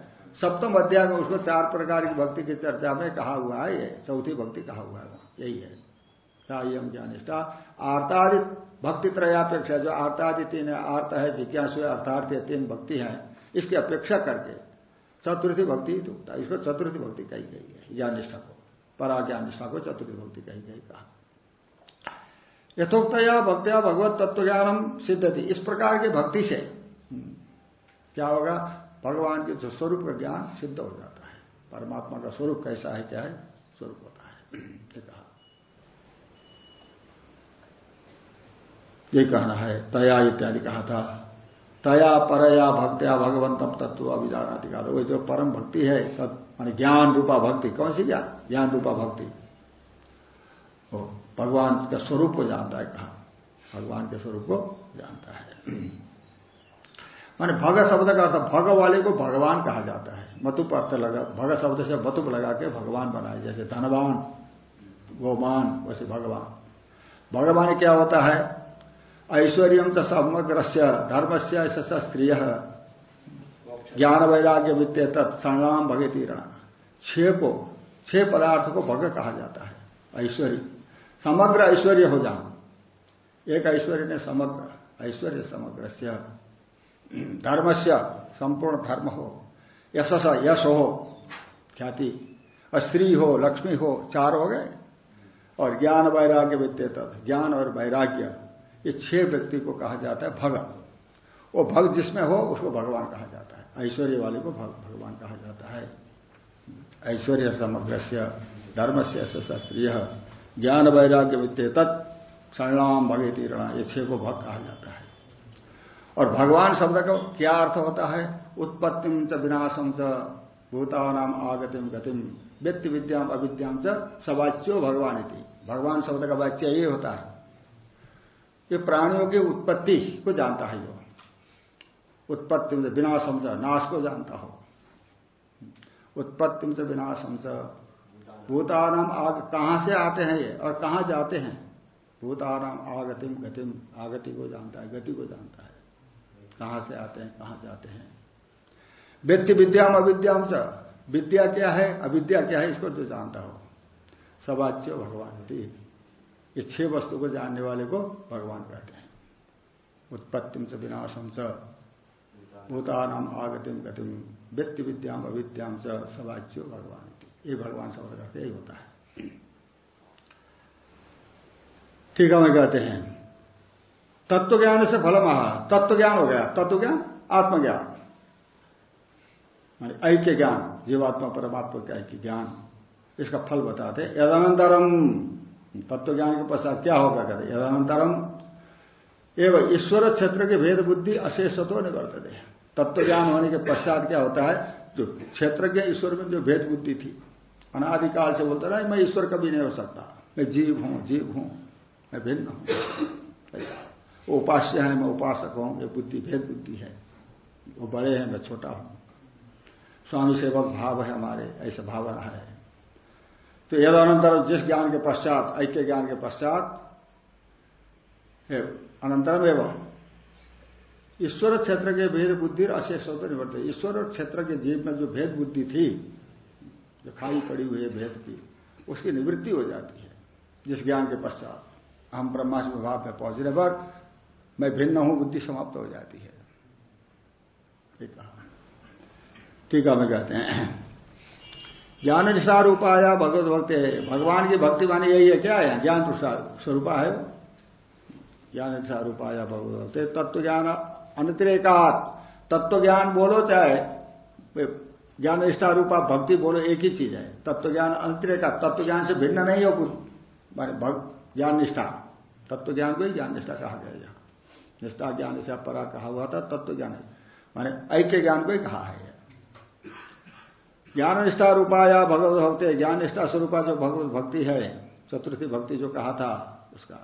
सप्तम अध्याय में उसको चार प्रकार की भक्ति की चर्चा में कहा हुआ है ये, चौथी भक्ति कहा हुआ है, यही है। सायम ज्ञान निष्ठा आर्तादि भक्ति त्रयापेक्षा, जो आर्तादि तीन है आर्त है, जिज्ञासु अर्थार्थ तीन भक्ति है, इसकी अपेक्षा करके चतुर्थी भक्ति इसको चतुर्थी भक्ति कही गई है, ज्ञान निष्ठा को। पराज्ञान निष्ठा को चतुर्थी भक्ति कही गई कहा। यथोक्तया भक्तिया भगवत तत्व ज्ञानम सिद्ध थी इस प्रकार की भक्ति से हम्म, क्या होगा? भगवान के जो स्वरूप का ज्ञान सिद्ध हो जाता है। परमात्मा का स्वरूप कैसा है क्या है? स्वरूप होता है। ये कहा। ये कहना है तया इत्यादि कहा था। तया परया भक्त्या भगवंतम तत्व अभिजानाति का वो जो परम भक्ति है मान ज्ञान रूपा भक्ति, कौन सी ज्ञान? ज्ञान रूपा भक्ति। वो भगवान का स्वरूप को जानता है, कहा। भगवान के स्वरूप को जानता है। माने भग शब्द का अर्थ, भग वाले को भगवान कहा जाता है। मतुप अर्थ लगा, भग शब्द से मतुप लगा के भगवान बनाए, जैसे धनवान, गोमान, वैसे भगवान। भगवान क्या होता है? ऐश्वर्य तो समग्र से धर्म से स्त्रीय। ज्ञान वैराग्य वित्त तत्णाम भगती छह को, छह पदार्थ को भग कहा जाता है, ऐश्वर्य। समग्र ऐश्वर्य हो जाओ। एक ऐश्वर्य ने समग्र, ऐश्वर्य समग्र से धर्म से संपूर्ण धर्म हो। यशस, यश हो, ख्याति। और स्त्री हो, लक्ष्मी हो, चार हो गए। और ज्ञान वैराग्य वित्ते ज्ञान और वैराग्य, ये छह व्यक्ति को कहा जाता है भग वो भग जिसमें हो, उसको भगवान कहा जाता है। ऐश्वर्य वाले को भगवान कहा जाता है। ऐश्वर्य समग्र धर्म से शास्त्रीय ज्ञान वैराग्य वित्ते तत् क्षणाम भगे तीरणा ये छह को भग कहा जाता है। और भगवान शब्द का क्या अर्थ होता है? उत्पत्तिम च विनाशम च भूतानाम आगतिम गतिम व्यक्ति विद्याम अविद्याम च सवाच्यो भगवान इति। भगवान शब्द का वाच्य ये होता है। ये प्राणियों की उत्पत्ति को जानता है जो उत्पत्ति में बिना च नाश को जानता हो। उत्पत्ति से बिना च भूतानाम आग, कहाँ से आते हैं ये? और कहाँ जाते हैं? भूतानाम आगतिम, गतिम, आगति को जानता है, गति को जानता है। कहाँ से आते हैं, कहाँ जाते हैं? व्यक्ति विद्याम, अविद्याम च। विद्या क्या है? अविद्या क्या है? इसको जो जानता हो। सवाच्य भगवान ये छह वस्तु को जानने वाले को भगवान कहते हैं। उत्पत्तिम च विनाशम च भूतानाम आगतिम गतिम व्यक्ति विद्याम अविद्याम च सवाच्यो भगवान ये भगवान शब्द करते यही होता है। ठीक है, मैं कहते हैं। तत्व ज्ञान से फल महा तत्व ज्ञान हो गया। तत्व ज्ञान आत्मज्ञान। मानी ऐक्य ज्ञान, जीवात्मा परमात्मा के ऐक्य ज्ञान। इसका फल बताते यदानंतरम तत्व ज्ञान के पश्चात क्या होगा कहते यदानंतरम, एवं ईश्वर क्षेत्र के भेद बुद्धि अशेषतो निवर्तते तत्व ज्ञान होने के पश्चात क्या होता है? जो क्षेत्र के ईश्वर में जो भेद बुद्धि थी, अनादिकाल से बोलता ना मैं ईश्वर कभी नहीं हो सकता। मैं जीव हूँ जीव हूँ, मैं भिन्न हूँ। वो उपास्य है, मैं उपासक हूँ, ये बुद्धि, भेद बुद्धि है। वो बड़े हैं, मैं छोटा हूँ। स्वामी सेवक भाव है हमारे, ऐसा भावना है। तो यदानंतर जिस ज्ञान के पश्चात, ऐक्य ज्ञान के पश्चात अनंतरम एवं ईश्वर क्षेत्र के भेद बुद्धि अशेष होते निवर्त ईश्वर और क्षेत्र के जीव में जो भेद बुद्धि थी, जो खाली पड़ी हुई है भेद की, उसकी निवृत्ति हो जाती है, जिस ज्ञान के पश्चात। हम ब्रह्मास्म भाव में पहुँचने पर मैं भिन्न हूँ, बुद्धि समाप्त हो जाती है। कहा टीका में कहते हैं। ज्ञान निष्ठा रूपाया भगवत भक्ति है। भगवान की भक्ति मानी यही है, क्या है? ज्ञान स्वरूपा है ज्ञान निष्ठा रूपाया भगवत भक्ति तत्व ज्ञान अनतिरेकात। तत्व ज्ञान बोलो चाहे ज्ञान निष्ठा रूपा भक्ति बोलो एक ही चीज़ है। तत्व ज्ञान अंतरेका तत्व ज्ञान से भिन्न नहीं हो माने ज्ञान निष्ठा तत्व ज्ञान को ही ज्ञान निष्ठा कहा गया यहाँ निष्ठा ज्ञान निष्ठा परा कहा हुआ था तत्व ज्ञान माने ऐक्य ज्ञान को ही कहा है। ज्ञान निष्ठा रूपा या भगवत भक्ति ज्ञान निष्ठा स्वरूपा जो भगवत भक्ति है, चतुर्थी भक्ति जो कहा था उसका।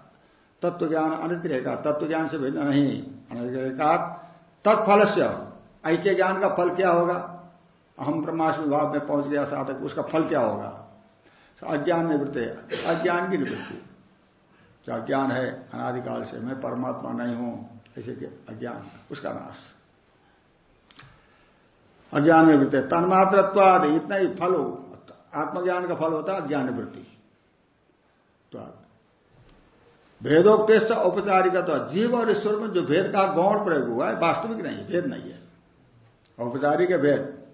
तत्व ज्ञान अनित्रेका तत्व ज्ञान से भिन्न नहीं। तत्फल से ऐक्य ज्ञान का फल क्या होगा? अहम ब्रह्माष्टमी भाव में पहुँच गया, साधक, उसका फल क्या होगा? अज्ञान निवृत्ति अज्ञान की निवृत्ति। जो अज्ञान है? अनादिकाल से मैं परमात्मा नहीं हूँ। ऐसे अज्ञान। उसका नाश। अज्ञान निवृत्ति तन्मात्रत्वाद, इतना ही फल हो। आत्मज्ञान का फल होता है अज्ञान निवृत्ति तो भेदोक्तेश औपचारिक तो जीव और ईश्वर में जो भेद का गौण प्रयोग हुआ है, वास्तविक नहीं, भेद नहीं है। औपचारिक भेद।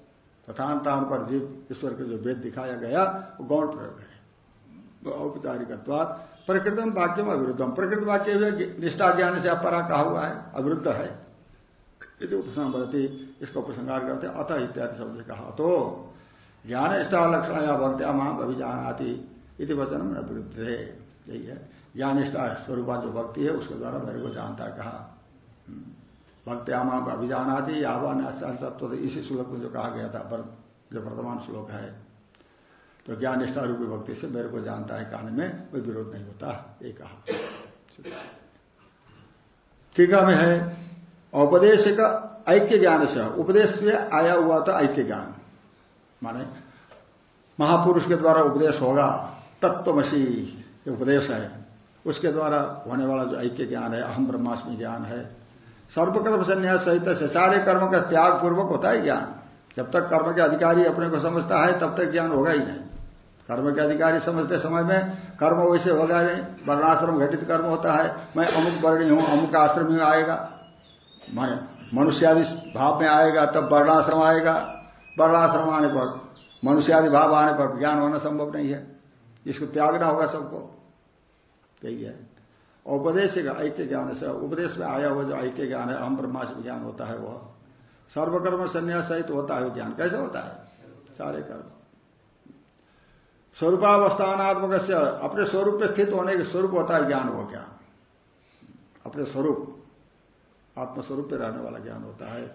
तथान पर जीव, ईश्वर के जो भेद दिखाया गया, वो गौण प्रयोग है। औपचारिक प्रकृतम वाक्य में अविरुद्धम। प्रकृत वाक्य निष्ठा ज्ञान से अपरा कहा हुआ है, अविरुद्ध है। यदि उपसंग बढ़ती इसका उपसंगार करते अतः इत्यादि शब्द कहा। तो ज्ञान निष्ठा लक्षण या भक्त्या माम अभिजान आती इति वचन में अविरुद्ध है। यही है। ज्ञान इष्टा स्वरूपा जो भक्ति है, उसके द्वारा मेरे को जानता है कहा। हम्म। भक्त्या माम अभिजान आती आह्वान तत्व तो इसी श्लोक में जो कहा गया था, पर जो वर्तमान श्लोक है तो ज्ञान निष्ठा रूपी भक्ति से मेरे को जानता है, कहने में कोई विरोध नहीं होता, ये कहा। टीका में है। औपदेश का ऐक्य ज्ञान से, उपदेश से आया हुआ था ऐक्य ज्ञान। माने महापुरुष के द्वारा उपदेश होगा, तत्वमसी उपदेश है। उसके द्वारा होने वाला जो ऐक्य ज्ञान है, अहम ब्रह्मास्मि ज्ञान है, सर्वकर्म संन्यास सहित से सारे कर्म का त्याग पूर्वक होता है ज्ञान। जब तक कर्म के अधिकारी अपने को समझता है, तब तक ज्ञान होगा ही नहीं। कर्म के अधिकारी समझते समय में कर्म वैसे होगा नहीं वर्णाश्रम घटित कर्म होता है, मैं अमुक वर्णी हूँ, अमुक आश्रम में आएगा। मैं मनुष्यादि भाव में आएगा, तब वर्णाश्रम आएगा। वर्णाश्रम आने पर, मनुष्यादि भाव आने पर ज्ञान होना संभव नहीं है। इसको त्यागना होगा सबको। यही है। उपदेश का ऐक्य ज्ञान से, उपदेश में आया हुआ जो ऐक्य ज्ञान है, अहम ब्रह्मास्म ज्ञान होता है वह। सर्वकर्म संन्यास सहित तो होता है ज्ञान। कैसे होता है? सारे कर्म। स्वरूपावस्थानात्मक से अपने स्वरूप पे स्थित होने के स्वरूप होता है ज्ञान वो ज्ञान। अपने स्वरूप, आत्मस्वरूप पे रहने वाला ज्ञान होता है।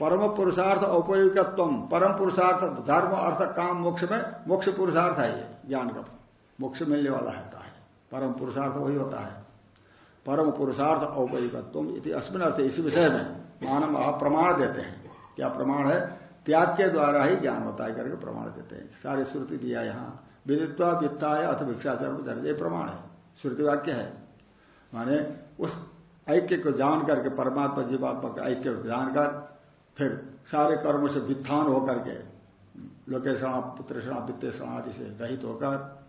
परम पुरुषार्थ औपयोगिकत्व परम पुरुषार्थ धर्म, अर्थ, काम, मोक्ष में, मोक्ष पुरुषार्थ है ये ज्ञान का। मोक्ष मिलने वाला है परम पुरुषार्थ वही होता है। परम पुरुषार्थ औपयोगिकत्व इति अस्मिन अर्थ इसी विषय में मानव आप प्रमाण देते हैं। क्या प्रमाण है? त्याग के द्वारा ही ज्ञान होता है, करके प्रमाण देते हैं। सारी श्रुति दिया यहाँ। विदित्वा, वित्ताय, अथ भिक्षाचरण ये प्रमाण है। श्रुति वाक्य है। माने उस ऐक्य को जान करके, परमात्मा, जीवात्मा का ऐक्य को जानकर फिर सारे कर्मों से वित्थान होकर के, लोकेशणा पुत्रेषणा वित्तेषणा आदि से रहित होकर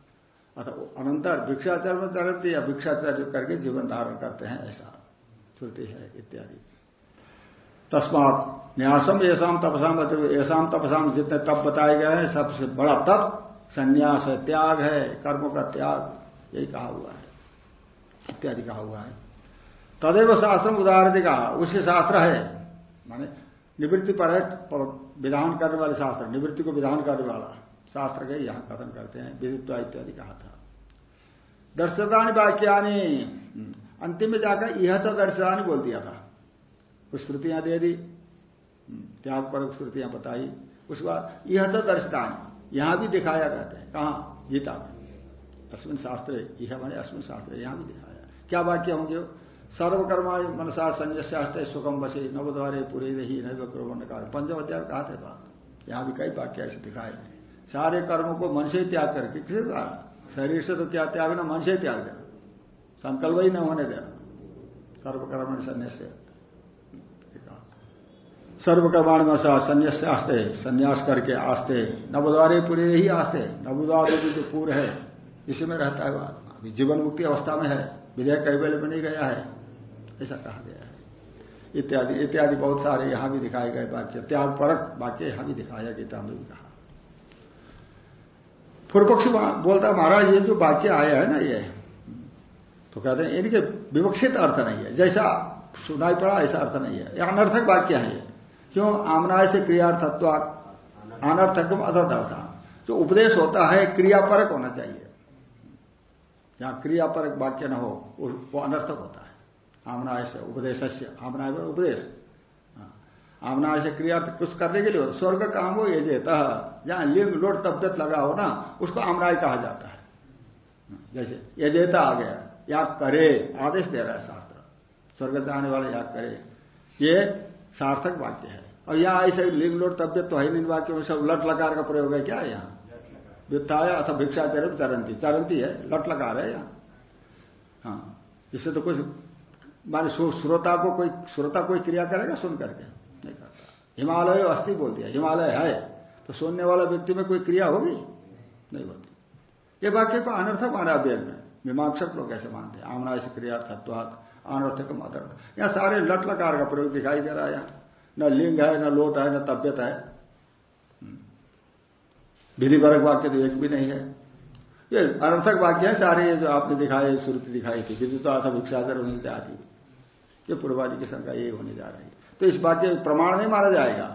अनंतर भिक्षाचरण में तरती या भिक्षाचर्य करके जीवन धारण करते हैं, ऐसा श्रुति है इत्यादि। तस्मात न्यासम ऐसाम तपसाम ऐसाम तपसाम जितने तप बताए गए हैं, सबसे बड़ा तप संन्यास है, त्याग है, कर्मों का त्याग, यही कहा हुआ है। इत्यादि कहा हुआ है। तदेव शास्त्र उदाहरण कहा, उसी शास्त्र है, माने निवृत्ति पर है विधान करने वाले शास्त्र, निवृत्ति को विधान करने वाला। शास्त्र के यहाँ कथन करते हैं विदित्वा इत्यादि कहा था। दर्शदानी वाक्यानी, अंतिम में जाकर यह तो दर्शदानी बोल दिया था। कुछ श्रुतियाँ दे दी त्याग पर श्रुतियाँ बताई। उसके बाद यह तो दर्शदानी यहाँ भी दिखाया कहते हैं। कहा? गीता में। अश्विन शास्त्र, यह मैंने अश्विन शास्त्र, यहाँ भी दिखाया। क्या वाक्य होंगे? सर्वकर्मा मनसा संजय सुखम बसे नवद्वारे पूरे रही, नव पंचम अध्याय कहा थे बात। यहाँ भी कई वाक्य ऐसे दिखाए सारे कर्मों को मन से त्याग करके, किसी कारण शरीर से तो क्या त्याग ना, मन से त्याग देना संकल्प ही न होने देना। सर्वकर्म संन्यास सर्वकर्माण में सा संन्यास आस्ते, संन्यास करके आस्ते। नवद्वारे पूरे ही आस्ते। नवद्वार जो पूर्व है, इसी में रहता है बात अभी जीवन मुक्ति अवस्था में है, विधेयक कैबल्य में नहीं गया है। ऐसा कहा गया है। इत्यादि इत्यादि बहुत सारे यहाँ भी दिखाए गए वाक्य त्याग परक वाक्य यहाँ भी दिखाया गीता में भी कहा। पूर्व पक्षी बोलता महाराज, ये जो वाक्य आया है ना, ये तो कहते हैं, इनके विवक्षित अर्थ नहीं है। जैसा सुनाई पड़ा, ऐसा अर्थ नहीं है। यह अनर्थक वाक्य है ये। क्यों? आमनाय से क्रियार्थत्व अनर्थक अर्थर्थ जो उपदेश होता है, क्रियापरक होना चाहिए। जहाँ क्रियापरक वाक्य न हो, वो अनर्थक होता है। आमनाय से उपदेश से आमनाय उपदेश। आमनाय से क्रिया कुछ करने के लिए स्वर्ग काम हो, ये जेता जहाँ लिंग लोट तबियत लगा हो ना, उसको आमनाय कहा जाता है। जैसे, ये जेता आ गया या करे, आदेश दे रहा है शास्त्र। स्वर्ग आने वाला याद करे। ये सार्थक वाक्य है। और यहाँ ऐसे लिंग लोट तबियत तो है इन वाक्यों में सब लट लकार का प्रयोग है क्या यहाँ? वित्ताय अथवा भिक्षाचरण चरंती। चरंती है, लट लगा रहे यहाँ। हाँ इससे तो कुछ, माने श्रोता को कोई, श्रोता कोई क्रिया करेगा, सुन करके? नहीं करता। हिमालय अस्थि बोल दिया, हिमालय है। तो सुनने वाला व्यक्ति में कोई क्रिया होगी? नहीं होती। ये वाक्य को अनर्थक माना वेद में मीमांसक लोग ऐसे मानते हैं। आमना से क्रिया तत्वात अनर्थक अतर्थ यहाँ सारे लट लकार का प्रयोग दिखाई दे रहा है न लिंग है, न लोट है, न तबियत है। विधिपरक वाक्य तो एक भी नहीं है। ये अनर्थक वाक्य है, सारे जो आपने दिखाए, श्रुति दिखाई थी विद्युत अर्थ भिक्षाधर होने आदि ये पूर्वादि की संख्या ये होने जा रही तो इस वाक्य प्रमाण नहीं माना जाएगा।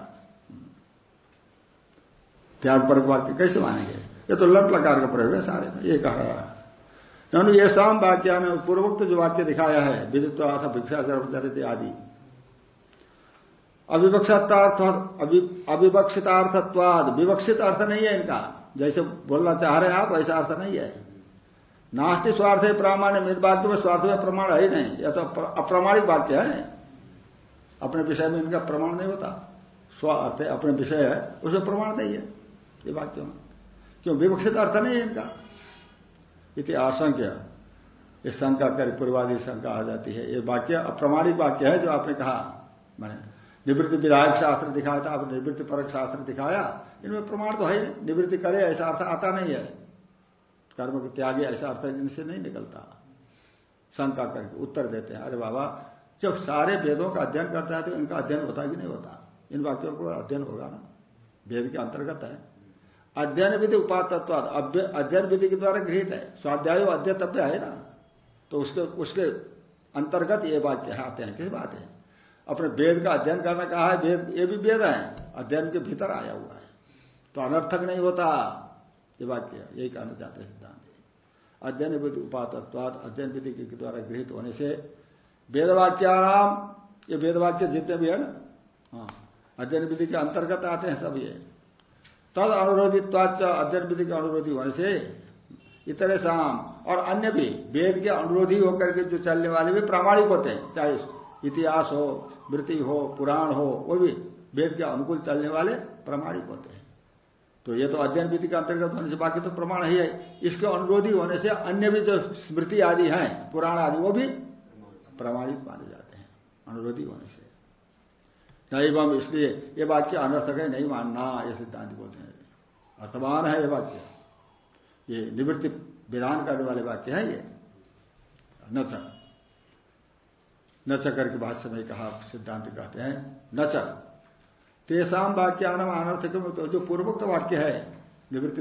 त्याग परक वाक्य कैसे मानेंगे? ये तो लट लकार का प्रयोग है सारे में, ये कह रहा है। ये शाम वाक्य में पूर्वोक्त जो वाक्य दिखाया है विदित्व अर्थ भिक्षाचरित आदि। अविवक्षितार्थ अविवक्षितार्थत्वाद विवक्षित अर्थ नहीं है इनका। जैसे बोलना चाह रहे हैं आप ऐसा अर्थ नहीं है। नास्ति स्वार्थ है प्रामाण्य मेरे वाक्य में स्वार्थ में प्रमाण है ही नहीं। यह तो अप्रामाणिक वाक्य है। अपने विषय में इनका प्रमाण नहीं होता। स्व अर्थ है, अपने विषय है उसमें प्रमाण नहीं है। ये वाक्य में क्यों? विवक्षित अर्थ नहीं है इनका। इति आशंक्य। ये शंका कर, पूर्वादी शंका आ जाती है। ये वाक्य अप्रमाणिक वाक्य है जो आपने कहा। मैंने निवृत्ति विधायक शास्त्र दिखाया था, आपने निवृत्ति परक शास्त्र दिखाया। इनमें प्रमाण तो है। निवृत्ति करे, ऐसा अर्थ आता नहीं है। कर्म के त्यागे, ऐसा अर्थ इनसे नहीं निकलता। शंका करके उत्तर देते हैं। अरे बाबा, जब सारे वेदों का अध्ययन करता है तो इनका अध्ययन होता कि नहीं होता? इन वाक्यों को अध्ययन होगा ना? वेद के अंतर्गत है। अध्ययन विधि उपातत्वाद अध्ययन विधि के द्वारा गृहित है। स्वाध्याय अध्यतव्य है ना। तो उसके उसके अंतर्गत ये वाक्य आते हैं। किस बात है? अपने वेद का अध्ययन करना कहा है। वेद ये भी वेद है। अध्ययन के भीतर आया हुआ है। तो अनर्थक नहीं होता। ये वाक्य यही कहना चाहते हैं सिद्धांत। अध्ययन विधि उपातत्वाद अध्ययन विधि के द्वारा गृहित होने से वेदवाक्याराम ये वेदवाक्य जितने भी है ना। हाँ। अध्ययन विधि के अंतर्गत आते हैं सब ये। तद अनुरोधित्वाच अध्ययन विधि के अनुरोधी होने से इतने शाम और अन्य भी, वेद के अनुरोधी होकर के जो चलने वाले भी प्रामाणिक होते हैं, चाहे इतिहास हो, वृत्ति हो, पुराण हो, वो भी वेद के अनुकूल चलने वाले प्रामाणिक होते हैं। तो ये तो अध्ययन विधि के अंतर्गत होने से बाकी तो प्रमाण ही है। इसके अनुरोधी होने से अन्य भी जो स्मृति आदि हैं, पुराण आदि, वो भी प्रमाणित माने जाते हैं, अनुरोधी होने से। नहीं बम इसलिए ये वाक्य अनर्थक है नहीं मानना, ये सिद्धांत बोलते हैं। अर्थमान है ये वाक्य ये निवृत्ति विधान करने वाले वाक्य है ये। न न चकर के भाष्य में कहा, सिद्धांत कहते हैं, न चक तेसाम वाक्यानम अनर्थक तो जो पूर्वोक्त वाक्य है, निवृत्ति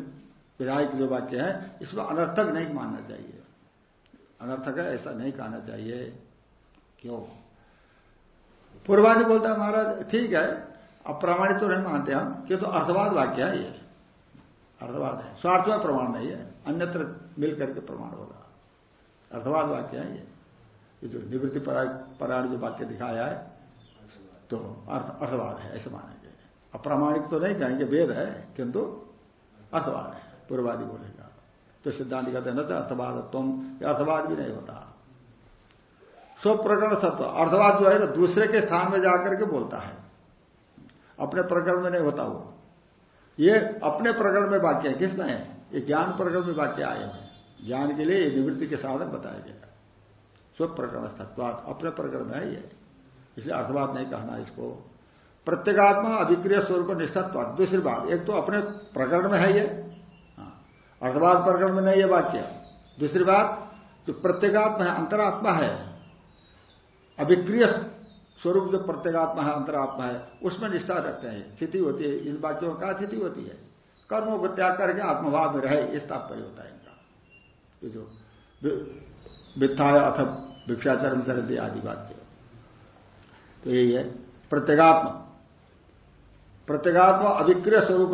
विधायक जो वाक्य है, इसमें अनर्थक नहीं मानना चाहिए। अनर्थक है, ऐसा नहीं कहना चाहिए। क्यों? पूर्वादि बोलता महाराज, ठीक है अप्रामाणिक तो नहीं मानते हम क्यों तो अर्थवाद वाक्य है ये। अर्थवाद है। स्वार्थ में प्रमाण नहीं है, अन्यत्र मिल करके प्रमाण होगा। अर्थवाद वाक्य है ये। ये जो निवृत्ति परायण जो वाक्य दिखाया है तो अर्थ, अर्थवाद है, ऐसे मानेंगे। अप्रामाणिक तो नहीं कहेंगे, वेद है, किंतु अर्थवाद है, पूर्वादि बोलेगा। तो सिद्धांत कहते हैं, न तो अर्थवाद तुम अर्थवाद भी नहीं होता। स्व प्रकरण सत्व। अर्थवाद जो है ना दूसरे के स्थान में जाकर के बोलता है। अपने प्रकरण में नहीं होता वो। ये अपने प्रकरण में वाक्य है। किसमें? है ये ज्ञान प्रकरण में वाक्य आए हैं। ज्ञान के लिए निवृत्ति के साधन बताया गया स्व प्रकरण सत्वाद अपने प्रकरण में है ये। इसलिए अर्थवाद नहीं कहना इसको। प्रत्येगात्मा अभिक्रिय स्वरूप निष्ठत्व दूसरी बात एक तो अपने प्रकरण में है ये। हाँ, अर्थवाद प्रकरण में नहीं है वाक्य। दूसरी बात जो प्रत्येगात्मा है अंतरात्मा है अभिक्रिय स्वरूप जो प्रत्येगात्मा है, अंतरात्मा है, उसमें निष्ठा रखते हैं। स्थिति होती है, इन वाक्यों का स्थिति होती है। कर्मों को त्याग करके आत्मभाव में रहे, इस तात्पर्य होता है इनका। ये जो वित्थाय अथ भिक्षाचरण करते आदि वाक्य तो यही है, प्रत्येगात्मा। प्रत्येगात्मा अभिक्रिय स्वरूप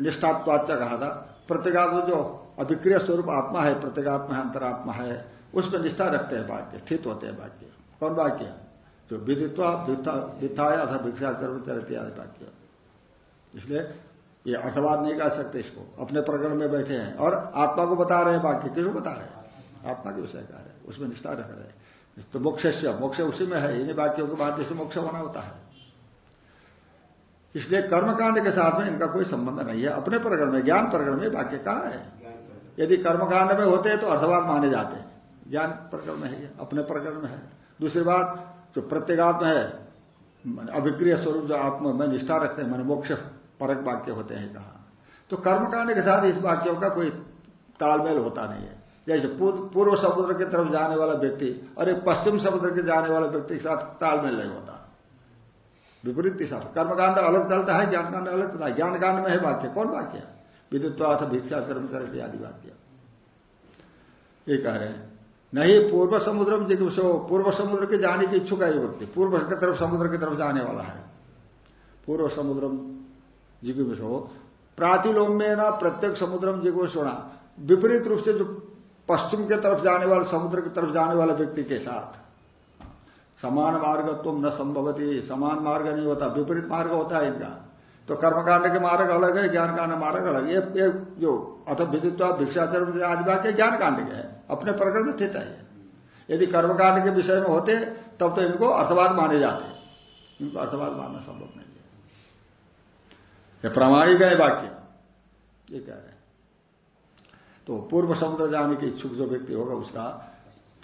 निष्ठात्वाच्य कहा था। प्रत्येगात्मा जो अभिक्रिय स्वरूप आत्मा है, प्रत्येगात्मा है, अंतरात्मा है, उसमें निष्ठा रखते हैं वाक्य स्थित होते हैं वाक्य कौन वाक्य जो विदित्वा वित्थाया अथा भिक्षाचरण चलते आदि वाक्य इसलिए ये अर्थवाद नहीं कह सकते इसको। अपने प्रकरण में बैठे हैं और आत्मा को बता रहे हैं वाक्य किसको बता रहे हैं? आत्मा के विषय का है, उसमें निष्ठा रख रहे हैं। तो मोक्ष से मोक्ष उसी में है, इन्हीं वाक्यों के बाद जैसे मोक्ष होना होता है। इसलिए कर्मकांड के साथ में इनका कोई संबंध नहीं है। अपने प्रकरण में, ज्ञान प्रकरण में वाक्य कहा है? यदि कर्मकांड में होते हैं तो अर्थवाद माने जाते हैं। ज्ञान प्रकरण में है अपने प्रकरण में है। दूसरी बात, जो प्रत्येगात्म है अभिक्रिय स्वरूप जो आत्मा, में निष्ठा रखते हैं, मन मोक्ष, परक वाक्य होते हैं, कहा। तो कर्मकांड के साथ इस वाक्यों का कोई तालमेल होता नहीं है। जैसे पूर्व समुद्र की तरफ़ जाने वाला व्यक्ति और एक पश्चिम समुद्र के जाने वाला व्यक्ति के साथ तालमेल नहीं होता। विपरीत दिशा कर्मकांड अलग चलता है, ज्ञानकांड अलग चलता है। ज्ञानकांड में है वाक्य। कौन वाक्य? विद्युत्वाथ भिक्षा कर्म कर आदि वाक्य। ये कह रहे हैं। नहीं पूर्व समुद्र में जिज्ञो पूर्व समुद्र के जाने की इच्छुक है व्यक्ति पूर्व की तरफ़ समुद्र की तरफ़ जाने वाला है। पूर्व समुद्र जिज्ञो प्रातिलोम में ना प्रत्येक समुद्र में जिज्ञोषणा विपरीत रूप से जो पश्चिम के तरफ़ जाने वाले समुद्र की तरफ़ जाने वाले व्यक्ति के साथ। समान मार्ग तुम न संभवती समान मार्ग नहीं होता विपरीत मार्ग होता है इनका। तो कर्मकांड के मार्ग अलग है ज्ञान कांड मार्ग अलग ये, जो अथ विदित्व भिक्षाचरण आदि वाक्य ज्ञान कांड के है। अपने प्रकरण में स्थित है। यदि कर्मकांड के विषय में होते, तब तो इनको अर्थवाद माने जाते। इनको अर्थवाद मानना संभव नहीं है। ये प्रामाणिक है वाक्य। ये कह रहे हैं? तो पूर्व समुद्र जाने के इच्छुक जो व्यक्ति होगा, उसका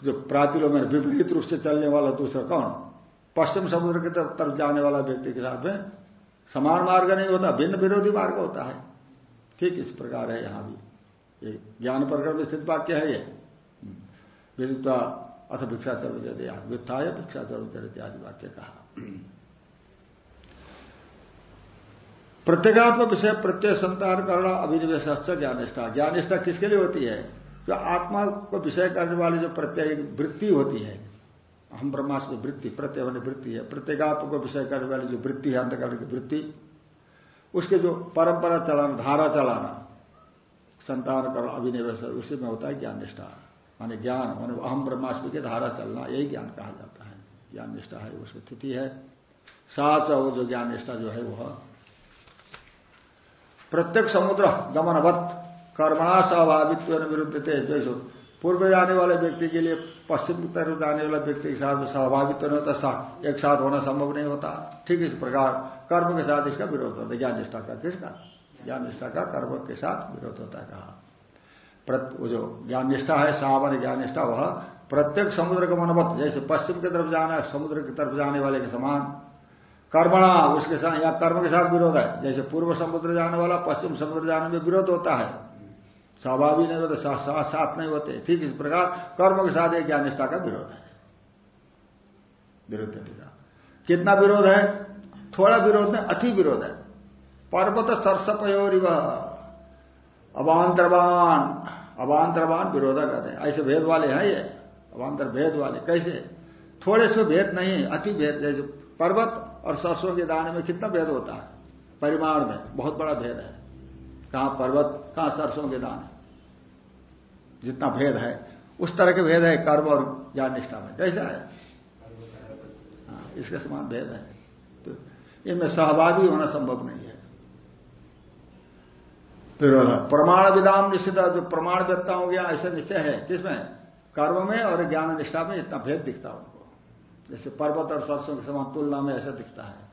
जो प्राचीलों में विपरीत रूप से चलने वाला दूसरा कौन? पश्चिम समुद्र की तरफ़ जाने वाला व्यक्ति के साथ में समान मार्ग नहीं होता, भिन्न विरोधी मार्ग होता है। ठीक इस प्रकार है यहाँ भी। ये ज्ञान प्रकरण में स्थित वाक्य है ये। विदित्वा अथ भिक्षा चरु वित्थाय भिक्षा चरु आदि वाक्य कहा। प्रत्येगात्म विषय प्रत्यय संतान करना अभिनिवेश ज्ञानिष्ठा। ज्ञानिष्ठा किसके लिए होती है? जो आत्मा को विषय करने वाली जो प्रत्यय वृत्ति होती है। हम ब्रह्मास्म वृत्ति, प्रत्यय होने वृत्ति है। प्रत्येगात्म को विषय करने वाली जो वृत्ति है, अंतकरण की वृत्ति, उसके जो परंपरा चलाना, धारा चलाना, संतान कर अभिनिवेश, उसी में होता है ज्ञान निष्ठा माने ज्ञान, माने अहम ब्रह्मास्मि की धारा चलना, यही ज्ञान कहा जाता है। ज्ञान निष्ठा है उसकी स्थिति है। साथ वो जो ज्ञान निष्ठा जो है, वह प्रत्येक समुद्र, गमनवत कर्मणा स्वाभावित्व विरुद्ध थे जैसे पूर्व जाने वाले व्यक्ति के लिए पश्चिम तरफ़ जाने वाले व्यक्ति के साथ स्वाभाविक नहीं होता एक साथ होना संभव नहीं होता। ठीक इस प्रकार कर्म के साथ इसका विरोध होता है, ज्ञान निष्ठा का किसका? ज्ञान निष्ठा का कर्म के साथ विरोध होता है, कहा। वो जो ज्ञान निष्ठा है सामान्य ज्ञान निष्ठा वह प्रत्येक समुद्र का मनोबत जैसे पश्चिम की तरफ़ जाना है, समुद्र की तरफ़ जाने वाले के समान। कर्मणा, उसके साथ, या कर्म के साथ विरोध है। जैसे पूर्व समुद्र जाने वाला, पश्चिम समुद्र जाने में विरोध होता है। स्वाभाविक नहीं होते साथ साथ नहीं होते। ठीक इस प्रकार, कर्म के साथ एक ज्ञान निष्ठा का विरोध है। विरोध कितना विरोध है? थोड़ा विरोध नहीं, अति विरोध है। पर्वत सरसपयोरी अवांतरवान। अवांतरवान विरोधा कहते हैं। ऐसे भेद वाले हैं ये। अवांतर भेद वाले। कैसे? थोड़े से भेद नहीं अति भेद। जैसे पर्वत और सरसों के दाने में कितना भेद होता है? परिमाण में बहुत बड़ा भेद है। कहाँ पर्वत कहाँ सरसों के दाने? जितना भेद है। उस तरह के भेद है कर्म और ज्ञान निष्ठा में। कैसा है? हाँ, इसके समान भेद है। तो इनमें सहभागी होना संभव नहीं है। फिर प्रमाण विधान निश्चित जो प्रमाण व्यक्ता हो गया, ऐसा निश्चय है। किसमें? कर्म में और ज्ञान निष्ठा में इतना भेद दिखता है उनको। जैसे पर्वत और सरसों के समान तुलना में ऐसा दिखता है।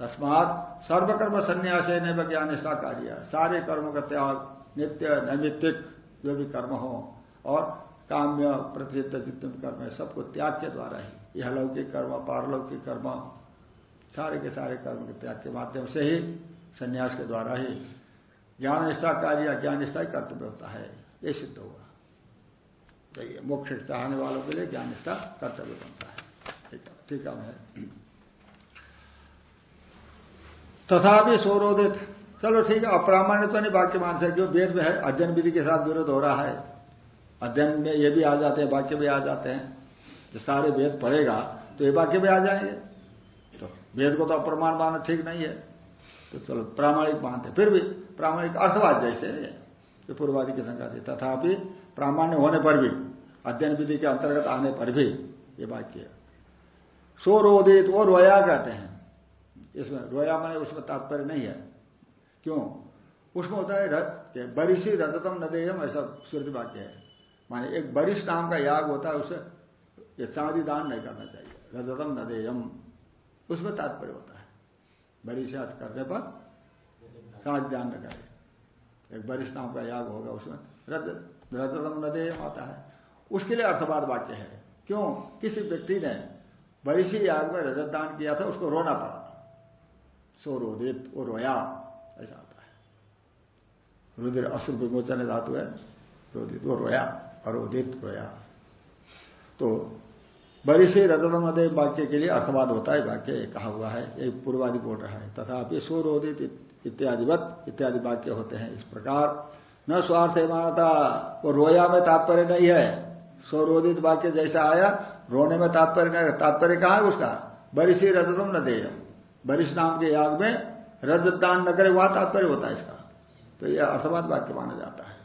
तस्मात सर्वकर्म संन्यास है ज्ञान निष्ठा कार्य। सारे कर्मों का त्याग, नित्य, नैमित्तिक, जो भी कर्म हो, और काम्य प्रतिष्ठित जितने कर्म है, सबको त्याग के द्वारा ही। यह लौकिक कर्म, पारलौकिक कर्म, सारे के सारे कर्म के त्याग के माध्यम से ही संन्यास के द्वारा ही ज्ञान निष्ठा कार्य ज्ञान निष्ठा ही कर्तव्य होता है, ये सिद्ध हुआ चाहिए मोक्ष चाहने वालों के लिए ज्ञान निष्ठा कर्तव्य बनता है। ठीक है तथापि सौरोदित, चलो ठीक है, अप्रामाण्य तो नहीं वाक्य मान सकते वेद में है, अध्ययन विधि के साथ विरोध हो रहा है। अध्ययन में ये भी आ जाते हैं, वाक्य भी आ जाते हैं जो सारे वेद पढ़ेगा तो ये वाक्य भी आ जाएँगे। तो वेद को तो अप्रमाण मानना ठीक नहीं है तो चलो प्रामाणिक मानते फिर भी प्रामाणिक अर्थवाद जैसे ये पूर्वादि की संख्या थी तथापि प्रामाण्य होने पर भी, अध्ययन विधि के अंतर्गत आने पर भी ये वाक्य सो रोदित वो रोया कहते हैं। इसमें रोया मैंने उसमें तात्पर्य नहीं है। क्यों? उसमें होता है बरिशी रजतम नदेयम ऐसा श्रुति वाक्य है। माने एक बरिश नाम का याग होता है, उसे ये चांदी दान नहीं करना चाहिए। रजतम नदेयम उसमें तात्पर्य होता है। बरिश करने पर चांदी दान न एक बरिश नाम का याग होगा उसमें। रजतम नदेयम आता है। उसके लिए अर्थवाद वाक्य है। क्यों? किसी व्यक्ति ने बरिशी याग में रजत दान किया था, उसको रोना पड़ा सो रोदित वो रोया। ऐसा आता है। रुद्र असुर विमोचन धातु है। रोदित वो रोया। अरोदित, रोया। तो से रतनमदय वाक्य के लिए अर्थवाद होता है। वाक्य कहा हुआ है। ये पूर्वादि बोल रहा है। तथा स्वरोदित इत्यादिवत इत्यादि वाक्य होते हैं इस प्रकार। न स्वार्थ मानता वो रोया में तात्पर्य नहीं है। स्वरोदित वाक्य जैसा आया, रोने में तात्पर्य नहीं, तात्पर्य कहा है उसका? बरिशी रजतम न देयम। बरिश नाम के याग में रजदान न करे, वहाँ तात्पर्य होता है इसका। तो यह अर्थवाद वाक्य माना जाता है।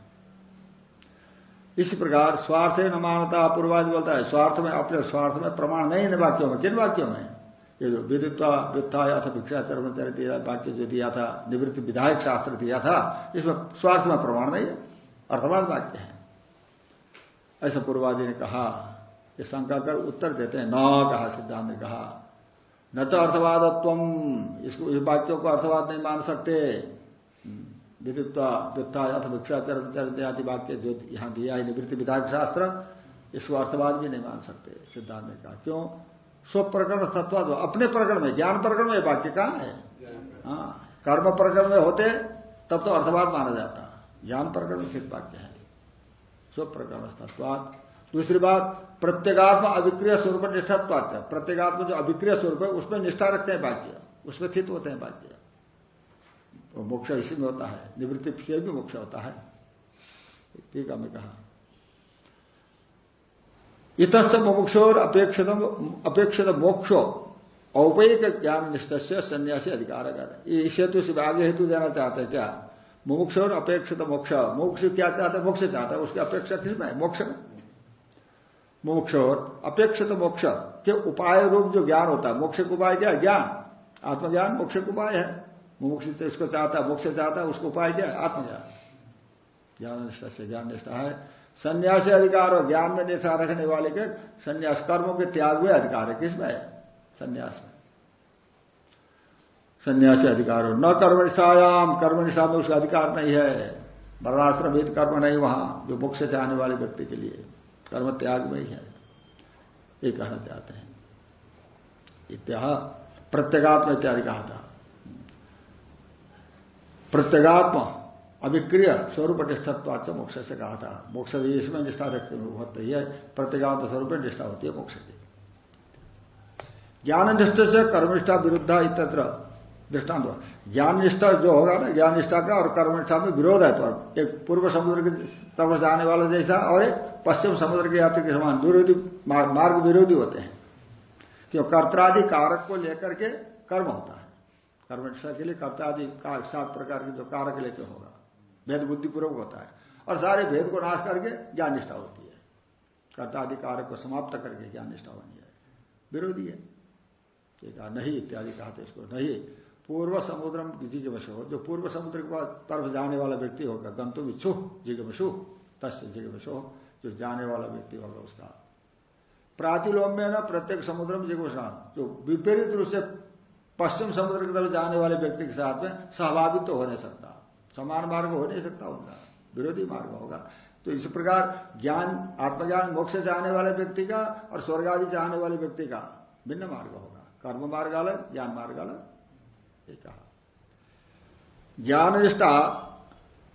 इसी प्रकार स्वार्थ न मानता पूर्वाज बोलता है, स्वार्थ में, अपने स्वार्थ में प्रमाण नहीं इन वाक्यों में। किन वाक्यों में? ये जो विदित्वा वित्था अथ भिक्षाचर्मचर्य दिया वाक्य जो दिया था, निवृत्ति विधायक शास्त्र दिया था, इसमें स्वार्थ में प्रमाण नहीं है, अर्थवाद वाक्य है। ऐसा पूर्वादि ने कहा, ये शंका कर उत्तर देते हैं, न कहा, सिद्धांत ने कहा, न तो अर्थवादत्व, इसको, इस वाक्यों को अर्थवाद नहीं मान सकते। विदित्वा वित्ता अथ भिक्षाचरण आदि वाक्य जो यहाँ दिया है, निवृत्ति विधायक शास्त्र, इसको अर्थवाद भी नहीं मान सकते, सिद्धांत ने कहा। क्यों? स्व प्रकरण तत्वाद अपने प्रकरण में, ज्ञान प्रकरण में वाक्य कहाँ है? हाँ कर्म प्रकरण में होते, तब तो अर्थवाद माना जाता। ज्ञान प्रकरण में सिद्ध वाक्य है? स्व प्रकरण तत्वाद दूसरी बात, प्रत्येगात्म अभिक्रिय स्वरूप निष्ठात्वाद प्रत्येगात्म जो अभिक्रिय स्वरूप है, उसमें निष्ठा रखते हैं वाक्य। उसमें स्थित होते हैं वाक्य। मोक्ष इसी में होता है। निवृत्ति से भी मोक्ष होता है। ठीक है मैं कहा। इत मुमुक्षोर अपेक्षित मोक्षो औपयिक ज्ञान निष्ठ से सन्यासी अधिकार इस हेतु से आगे हेतु देना चाहते हैं क्या? मुमुक्षोर अपेक्षित मोक्ष। मोक्ष क्या चाहते हैं? मोक्ष चाहता है। उसकी अपेक्षा किसमें है मोक्ष में। मोक्षोर अपेक्षित मोक्ष के उपाय रूप जो ज्ञान होता है। मोक्ष का उपाय क्या? ज्ञान। आत्मज्ञान मोक्ष का उपाय है। मुमुक्ष से उसको चाहता है, मोक्ष चाहता है, उसको उपाय क्या? है आत्मज्ञान। ज्ञान निष्ठा से ज्ञान निष्ठा है। संन्यासी अधिकार और ज्ञान में निष्ठा रखने वाले के संन्यास कर्मों के त्याग हुए अधिकार है। किसमें संन्यास में। संन्यासी अधिकार हो। न कर्म कर्मनिष्ठा में उसका अधिकार नहीं है। वर्णाश्रमित कर्म नहीं वहाँ, जो मुख से आने वाले व्यक्ति के लिए। कर्म त्याग में ही है। ये कहना चाहते हैं। इत्या प्रत्येगात्म इत्यादि कहा था। प्रत्येगात्म अभिक्रिय स्वरूप निष्ठत्वाच मोक्ष से कहा था। मोक्ष भी इसमें निष्ठा रखते होती है। प्रत्येगात्म स्वरूप निष्ठा होती है, मोक्ष की। ज्ञान निष्ठ से कर्मनिष्ठा विरुद्ध इतर दृष्टांत ज्ञान निष्ठा जो होगा ना, ज्ञान निष्ठा का और कर्मनिष्ठा में विरोध है तो एक पूर्व समुद्र की तरफ़ जाने वाला जैसा और एक पश्चिम समुद्र के यात्री के समान विरोधी मार्ग विरोधी होते हैं। क्यों? कर्तरादि कारक को लेकर के कर्म होता है। कर्मनिष्ठा के लिए कर्तादि सात प्रकार के जो कारक लेते होगा। भेद बुद्धिपूर्वक होता है। और सारे भेद को नाश करके ज्ञान निष्ठा होती है। कर्तादि कारक को समाप्त करके ज्ञान निष्ठा होनी है। विरोधी है। ठीक है नहीं, इत्यादि कहा था इसको, नहीं, पूर्व समुद्र जिगमशु हो जो पूर्व समुद्र के पास तरफ़ जाने वाला व्यक्ति होगा गंतु इच्छु जिगमशु तस् जिगमशु, जो जाने वाला व्यक्ति होगा उसका। प्रातिलोम में ना प्रत्येक समुद्र में जिगमशा जो विपरीत रूप से पश्चिम समुद्र की तरफ़ जाने वाले व्यक्ति के साथ में सहभागित्व तो हो नहीं सकता। समान मार्ग हो नहीं सकता उनका, विरोधी मार्ग होगा। तो इस प्रकार ज्ञान, आत्मज्ञान, मोक्ष से जाने वाले व्यक्ति का और स्वर्ग आदि जाने वाले व्यक्ति का भिन्न मार्ग होगा। कर्म मार्ग अलग ज्ञान मार्ग अलग ये कहा। ज्ञान निष्ठा